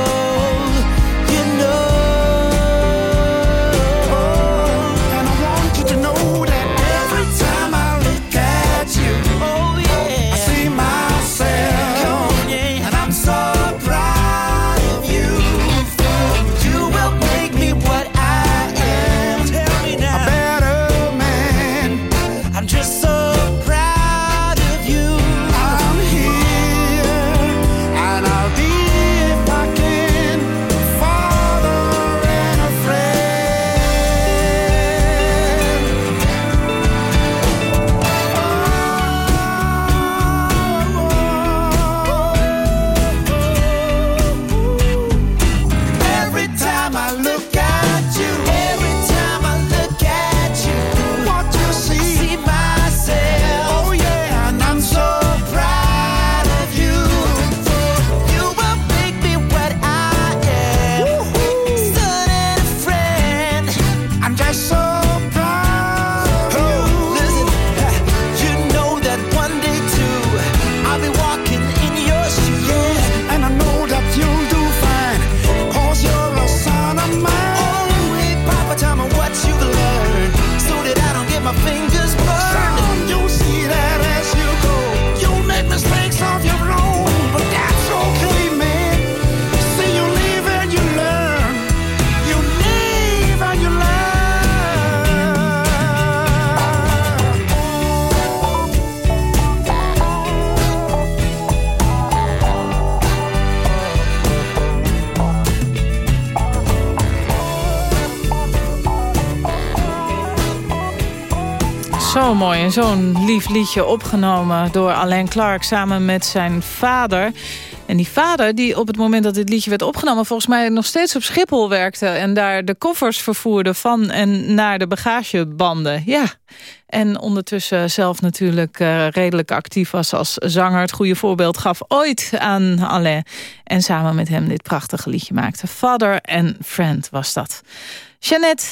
Zo'n lief liedje opgenomen door Alain Clark samen met zijn vader. En die vader die op het moment dat dit liedje werd opgenomen... volgens mij nog steeds op Schiphol werkte... en daar de koffers vervoerde van en naar de bagagebanden. Ja, en ondertussen zelf natuurlijk eh, redelijk actief was als zanger. Het goede voorbeeld gaf ooit aan Alain. En samen met hem dit prachtige liedje maakte. Father and Friend was dat. Jeannette,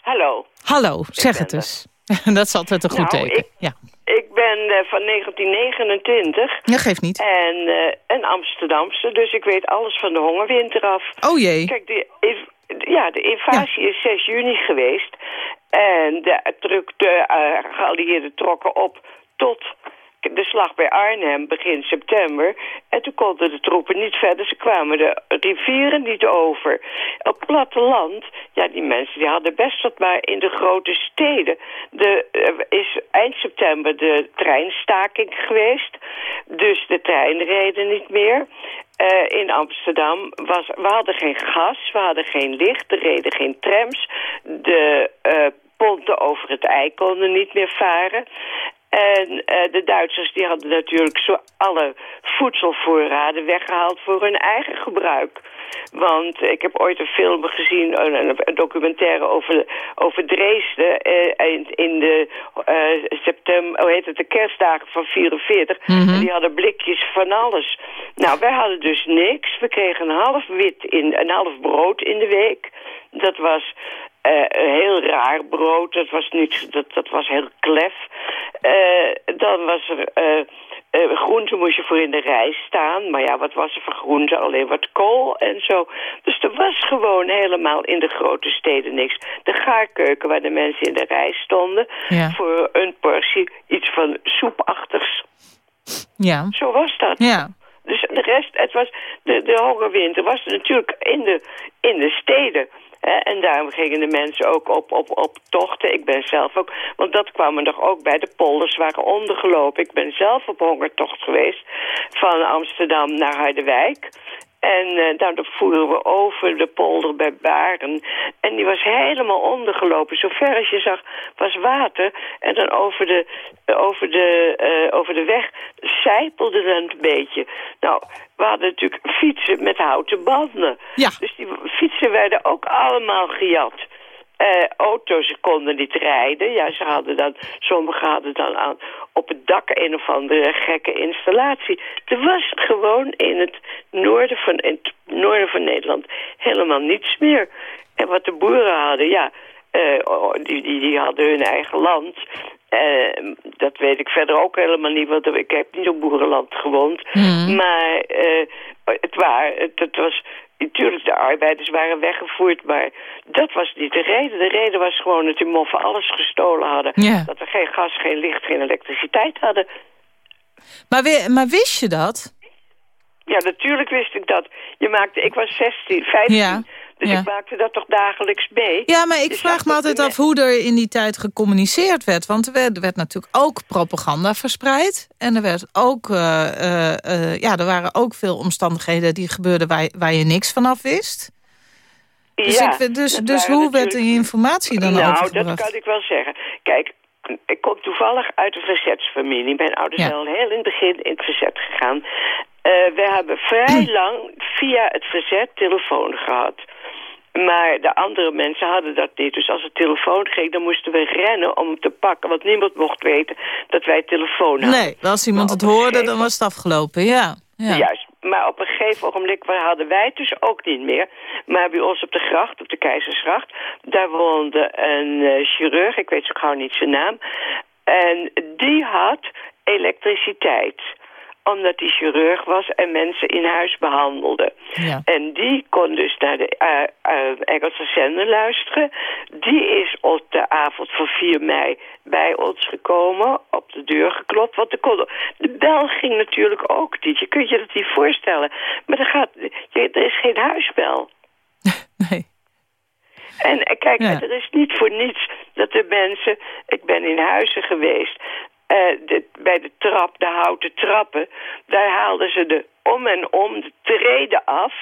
Hallo. hallo, zeg het eens. dat is altijd een goed Nou, teken. ik- Ja. Ik ben eh, van 1929 ja, geeft niet. en eh, een Amsterdamse, dus ik weet alles van de hongerwinter af. Oh jee. Kijk, de, ja, de invasie is 6 juni geweest en de, druk, de eh, geallieerden trokken op tot de slag bij Arnhem begin september. En toen konden de troepen niet verder. Ze kwamen de rivieren niet over. Op platteland, ja, die mensen die hadden best wat maar in de grote steden. De, er is eind september de treinstaking geweest. Dus de treinen reden niet meer. Eh, in Amsterdam was, we hadden geen gas, we hadden geen licht, er reden geen trams. De eh, ponten over het IJ konden niet meer varen. En eh, de Duitsers die hadden natuurlijk zo alle voedselvoorraden weggehaald voor hun eigen gebruik. Want ik heb ooit een film gezien, een, documentaire over, over Dresden eh, in, in de eh, september, hoe heet het, de kerstdagen van 44. Mhm. En die hadden blikjes van alles. Nou, wij hadden dus niks. We kregen een half wit in, een half brood in de week. Dat was een heel raar brood. Dat was, niet, dat, dat was heel klef. Eh, dan was er... eh eh, groente moest je voor in de rij staan. Maar ja, wat was er voor groente? Alleen wat kool en zo. Dus er was gewoon helemaal in de grote steden niks. De gaarkeuken waar de mensen in de rij stonden... Ja. voor een portie iets van soepachtigs. Ja. Zo was dat. Ja. Dus de rest, het was, de, de hongerwinter was er natuurlijk in de, in de steden. En daarom gingen de mensen ook op, op, op tochten. Ik ben zelf ook, want dat kwam er nog ook bij. De polders waren ondergelopen. Ik ben zelf op hongertocht geweest van Amsterdam naar Harderwijk. En eh nou, dan voeren we over de polder bij Baren. En die was helemaal ondergelopen. Zover als je zag, was water. En dan over de, over de, eh, over de weg zijpelde dan een beetje. Nou, we hadden natuurlijk fietsen met houten banden. Ja. Dus die fietsen werden ook allemaal gejat. Eh, auto's konden niet rijden. Ja, ze hadden dan, sommigen hadden dan aan, op het dak een of andere gekke installatie. Er was gewoon in het noorden van, in het noorden van Nederland helemaal niets meer. En wat de boeren hadden, ja, eh, oh, die, die, die hadden hun eigen land. Eh, dat weet ik verder ook helemaal niet, want ik heb niet op boerenland gewoond. Maar eh, het, waar, het, het was... Natuurlijk, de arbeiders waren weggevoerd, maar dat was niet de reden. De reden was gewoon dat die moffen alles gestolen hadden. Ja. Dat we geen gas, geen licht, geen elektriciteit hadden. Maar, wi- maar wist je dat? Ja, natuurlijk wist ik dat. Je maakte, ik was 16, 15, Ja, dus ja. ik maakte dat toch dagelijks mee. Ja, maar ik vraag me altijd af hoe er in die tijd gecommuniceerd werd. Want er werd, er werd natuurlijk ook propaganda verspreid. En er, werd ook, eh, eh, eh, ja, er waren ook veel omstandigheden die gebeurden waar, je- waar je niks vanaf wist. Dus, Ja, ik, dus, dus hoe werd die informatie dan nou, overgebracht? dat kan ik wel zeggen. Kijk, ik kom toevallig uit een verzetsfamilie. Mijn ouders Ja. zijn al heel in het begin in het verzet gegaan. We hebben vrij lang via het verzet telefoon gehad. Maar de andere mensen hadden dat niet. Dus als het telefoon ging, dan moesten we rennen om hem te pakken. Want niemand mocht weten dat wij telefoon hadden. Nee, als iemand het hoorde, dan was het afgelopen, ja. ja. Juist. Maar op een gegeven ogenblik hadden wij het dus ook niet meer. Maar bij ons op de gracht, op de Keizersgracht... daar woonde een uh, chirurg, ik weet zo gauw niet zijn naam... en die had elektriciteit omdat hij chirurg was en mensen in huis behandelde. Ja. En die kon dus naar de uh, uh, Engelse zender luisteren. Die is op de avond van 4 mei bij ons gekomen, op de deur geklopt. Want de, kon, de bel ging natuurlijk ook niet. Je kunt je dat niet voorstellen. Maar er, gaat, je, er is geen huisbel. nee. En kijk, ja. er is niet voor niets dat de mensen... Ik ben in huizen geweest de, bij de trap, de houten trappen, daar haalden ze de om en om de treden af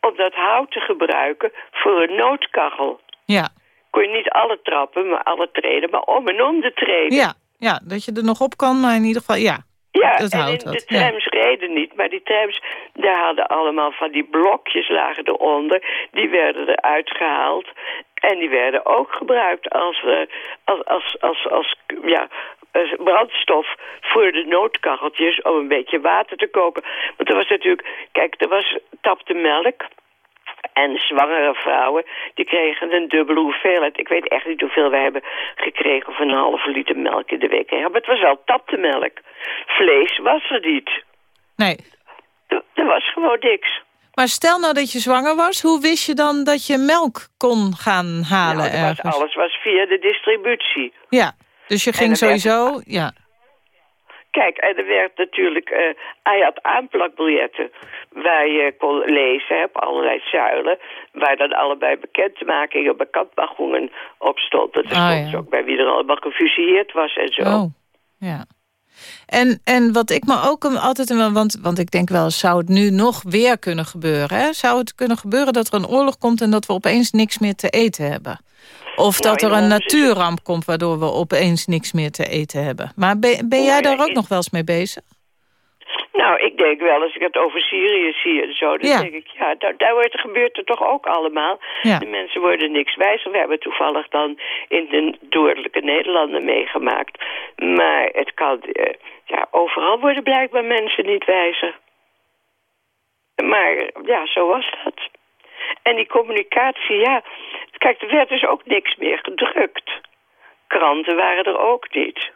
om dat hout te gebruiken voor een noodkachel. Ja. Kon je niet alle trappen, maar alle treden, maar om en om de treden. Ja, ja dat je er nog op kan, maar in ieder geval, ja. Ja, dat en houdt de trams ja. reden niet, maar die trams, daar hadden allemaal van die blokjes lagen eronder. Die werden eruit gehaald en die werden ook gebruikt als, uh, als, als, als, als, ja, brandstof voor de noodkacheltjes om een beetje water te koken. Want er was natuurlijk, kijk, er was tapte melk. En zwangere vrouwen, die kregen een dubbele hoeveelheid. Ik weet echt niet hoeveel we hebben gekregen van een halve liter melk in de week. Maar het was wel tapte melk. Vlees was er niet. Nee. Er, er was gewoon niks. Maar stel nou dat je zwanger was, hoe wist je dan dat je melk kon gaan halen nou, was, alles was via de distributie. Ja, dus je ging sowieso... Werd... Ja. Kijk, en er werd natuurlijk... Uh, hij had aanplakbiljetten waar je kon lezen op allerlei zuilen... waar dan allebei bekendmakingen, bekendmachingen op stonden. Er oh, stond ja. ook bij wie er allemaal gefusilleerd was en zo. Oh, ja. En, en wat ik me ook altijd... Want, want ik denk wel, zou het nu nog weer kunnen gebeuren? Hè? Zou het kunnen gebeuren dat er een oorlog komt... en dat we opeens niks meer te eten hebben? Of dat er een natuurramp komt... waardoor we opeens niks meer te eten hebben? Maar ben, ben jij daar ook nog wel eens mee bezig? Nou, ik denk wel, als ik het over Syrië zie en zo... dan Ja. denk ik, ja, daar, daar wordt, gebeurt er toch ook allemaal. Ja. De mensen worden niks wijzer. We hebben toevallig dan in de doordelijke Nederlanden meegemaakt. Maar het kan... eh, ja, overal worden blijkbaar mensen niet wijzer. Maar ja, zo was dat. En die communicatie, ja... Kijk, er werd dus ook niks meer gedrukt. Kranten waren er ook niet.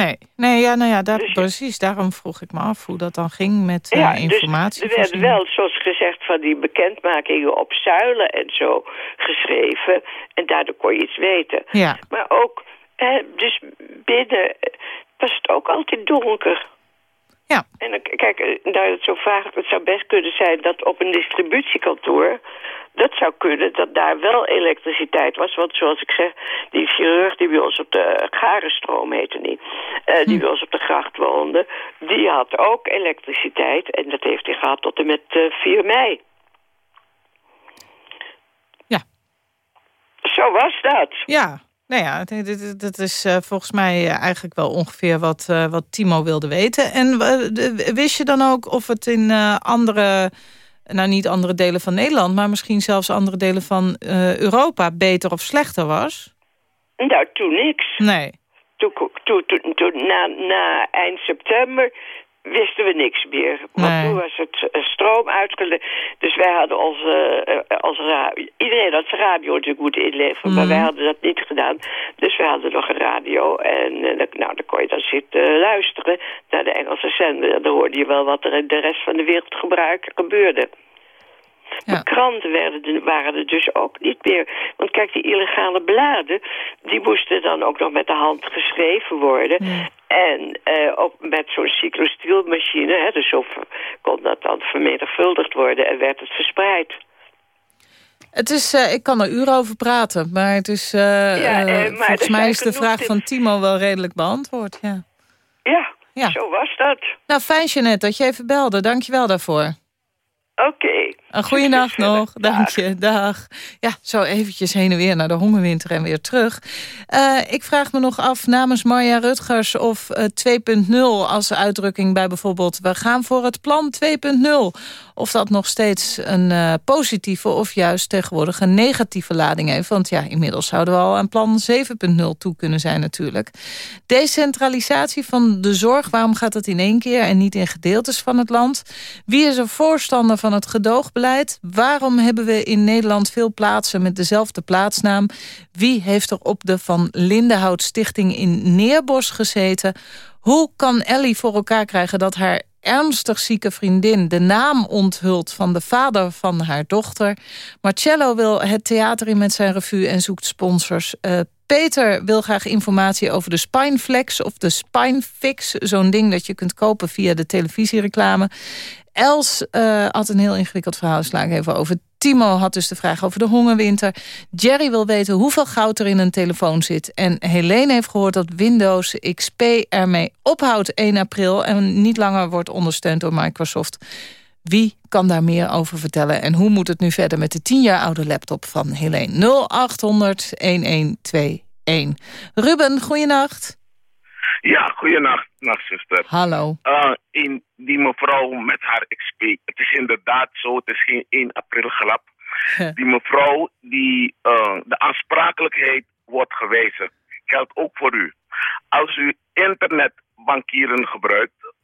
Nee, nee ja, nou ja, daar, precies. Daarom vroeg ik me af hoe dat dan ging met eh, ja, informatie. Dus er werden wel, zoals gezegd, van die bekendmakingen op zuilen en zo geschreven. En daardoor kon je iets weten. Ja. Maar ook, hè, dus binnen eh, was het ook altijd donker. Ja. En dan, kijk, eh, nou, het zo vaag, het zou best kunnen zijn dat op een distributiekantoor... dat zou kunnen dat daar wel elektriciteit was. Want zoals ik zeg, die chirurg die bij ons op de Garenstroom heette niet... eh, die bij ons op de gracht woonde, die had ook elektriciteit. En dat heeft hij gehad tot en met eh, 4 mei. Ja. Zo was dat. Ja, nou ja, dat is eh, volgens mij eh, eigenlijk wel ongeveer wat, eh, wat Timo wilde weten. En wist je dan ook of het in andere, nou niet andere delen van Nederland... maar misschien zelfs andere delen van Europa beter of slechter was? Nou, toen niks. Nee. Toen, toen, toen, toen na, na eind september wisten we niks meer. Want Nee. toen was het eh, stroom uitgelegd. Dus wij hadden onze, eh, onze radio... Iedereen had zijn radio natuurlijk moeten inleveren, maar Mhm. wij hadden dat niet gedaan. Dus wij hadden nog een radio en eh, dan- nou, dan kon je dan zitten luisteren naar de Engelse zender. Dan hoorde je wel wat er in de rest van de wereld gebruik gebeurde. Maar kranten werden, er- waren er dus ook niet meer. Want kijk, die illegale bladen... die moesten dan ook nog met de hand geschreven worden. En eh, op, met zo'n cyclostielmachine... Hè, dus zo kon dat dan vermenigvuldigd worden... en werd het verspreid. Het is, eh, ik kan er uren over praten, maar het is, eh, Ja, maar volgens mij is de vraag van Timo wel redelijk beantwoord. Ja. Ja, Ja. zo was dat. Nou, fijn Jeanette dat je even belde. Dank je wel daarvoor. Oké. Een goede nacht nog. Dank je. Dag. Ja, zo eventjes heen en weer naar de hongerwinter en weer terug. Uh, ik vraag me nog af namens Marja Rutgers of uh, 2.0 als uitdrukking bij bijvoorbeeld... we gaan voor het plan 2.0. Of dat nog steeds een uh, positieve of juist tegenwoordig een negatieve lading heeft. Want ja, inmiddels zouden we al aan plan 7.0 toe kunnen zijn natuurlijk. Decentralisatie van de zorg, waarom gaat het in één keer en niet in gedeeltes van het land? Wie is er voorstander van het gedoogbeleid? Waarom hebben we in Nederland veel plaatsen met dezelfde plaatsnaam? Wie heeft er op de Van Lindenhout Stichting in Neerbos gezeten? Hoe kan Ellie voor elkaar krijgen dat haar ernstig zieke vriendin de naam onthult van de vader van haar dochter. Marcello wil het theater in met zijn revue en zoekt sponsors. Uh, Peter wil graag informatie over de Spineflex of de Spinefix. Zo'n ding dat je kunt kopen via de televisiereclame. Els uh, had een heel ingewikkeld verhaal, sla ik even over. Timo had dus de vraag over de hongerwinter. Jerry wil weten hoeveel goud er in een telefoon zit. En Helene heeft gehoord dat Windows XP ermee ophoudt 1 april... en niet langer wordt ondersteund door Microsoft. Wie kan daar meer over vertellen? En hoe moet het nu verder met de 10 jaar oude laptop van Helene? 0800-1121. Ruben, goeienacht. Ja, goeienacht, nachtzuster. Hallo. Uh, in die mevrouw met haar XP. Het is inderdaad zo, het is geen 1 april grap. Die mevrouw, die, uh, de aansprakelijkheid wordt gewezen. Geldt ook voor u. Als u internetbankieren gebruikt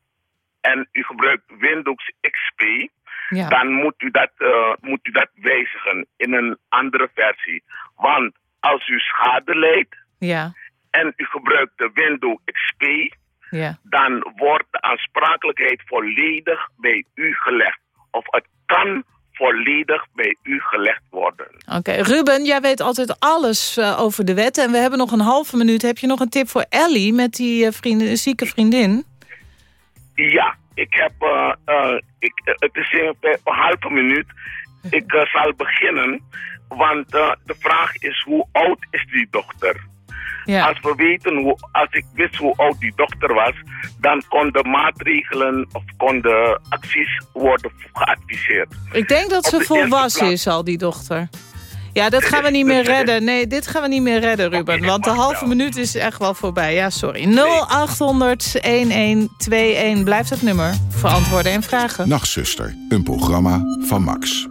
en u gebruikt Windows XP, ja. dan moet u, dat, uh, moet u dat wijzigen in een andere versie. Want als u schade leidt ja. En u gebruikt de Windows XP, ja. dan wordt de aansprakelijkheid volledig bij u gelegd. Of het kan volledig bij u gelegd worden. Oké, Ruben, jij weet altijd alles uh, over de wet. En we hebben nog een halve minuut. Heb je nog een tip voor Ellie met die uh, vriendin, zieke vriendin? Ja, ik heb... Uh, ik, het is in een halve minuut. Ik zal beginnen. Want de vraag is, hoe oud is die dochter? Ja. Als we weten, hoe, als ik wist hoe oud die dochter was, dan konden maatregelen of konden acties worden geadviseerd. Ik denk dat ze volwassen is al, die dochter. Ja, dat gaan we niet meer redden. Nee, dit gaan we niet meer redden, Ruben. Want de halve minuut is echt wel voorbij. Ja, sorry. 0800-1121 blijft het nummer. Verantwoorden en vragen. Nachtzuster, een programma van Max.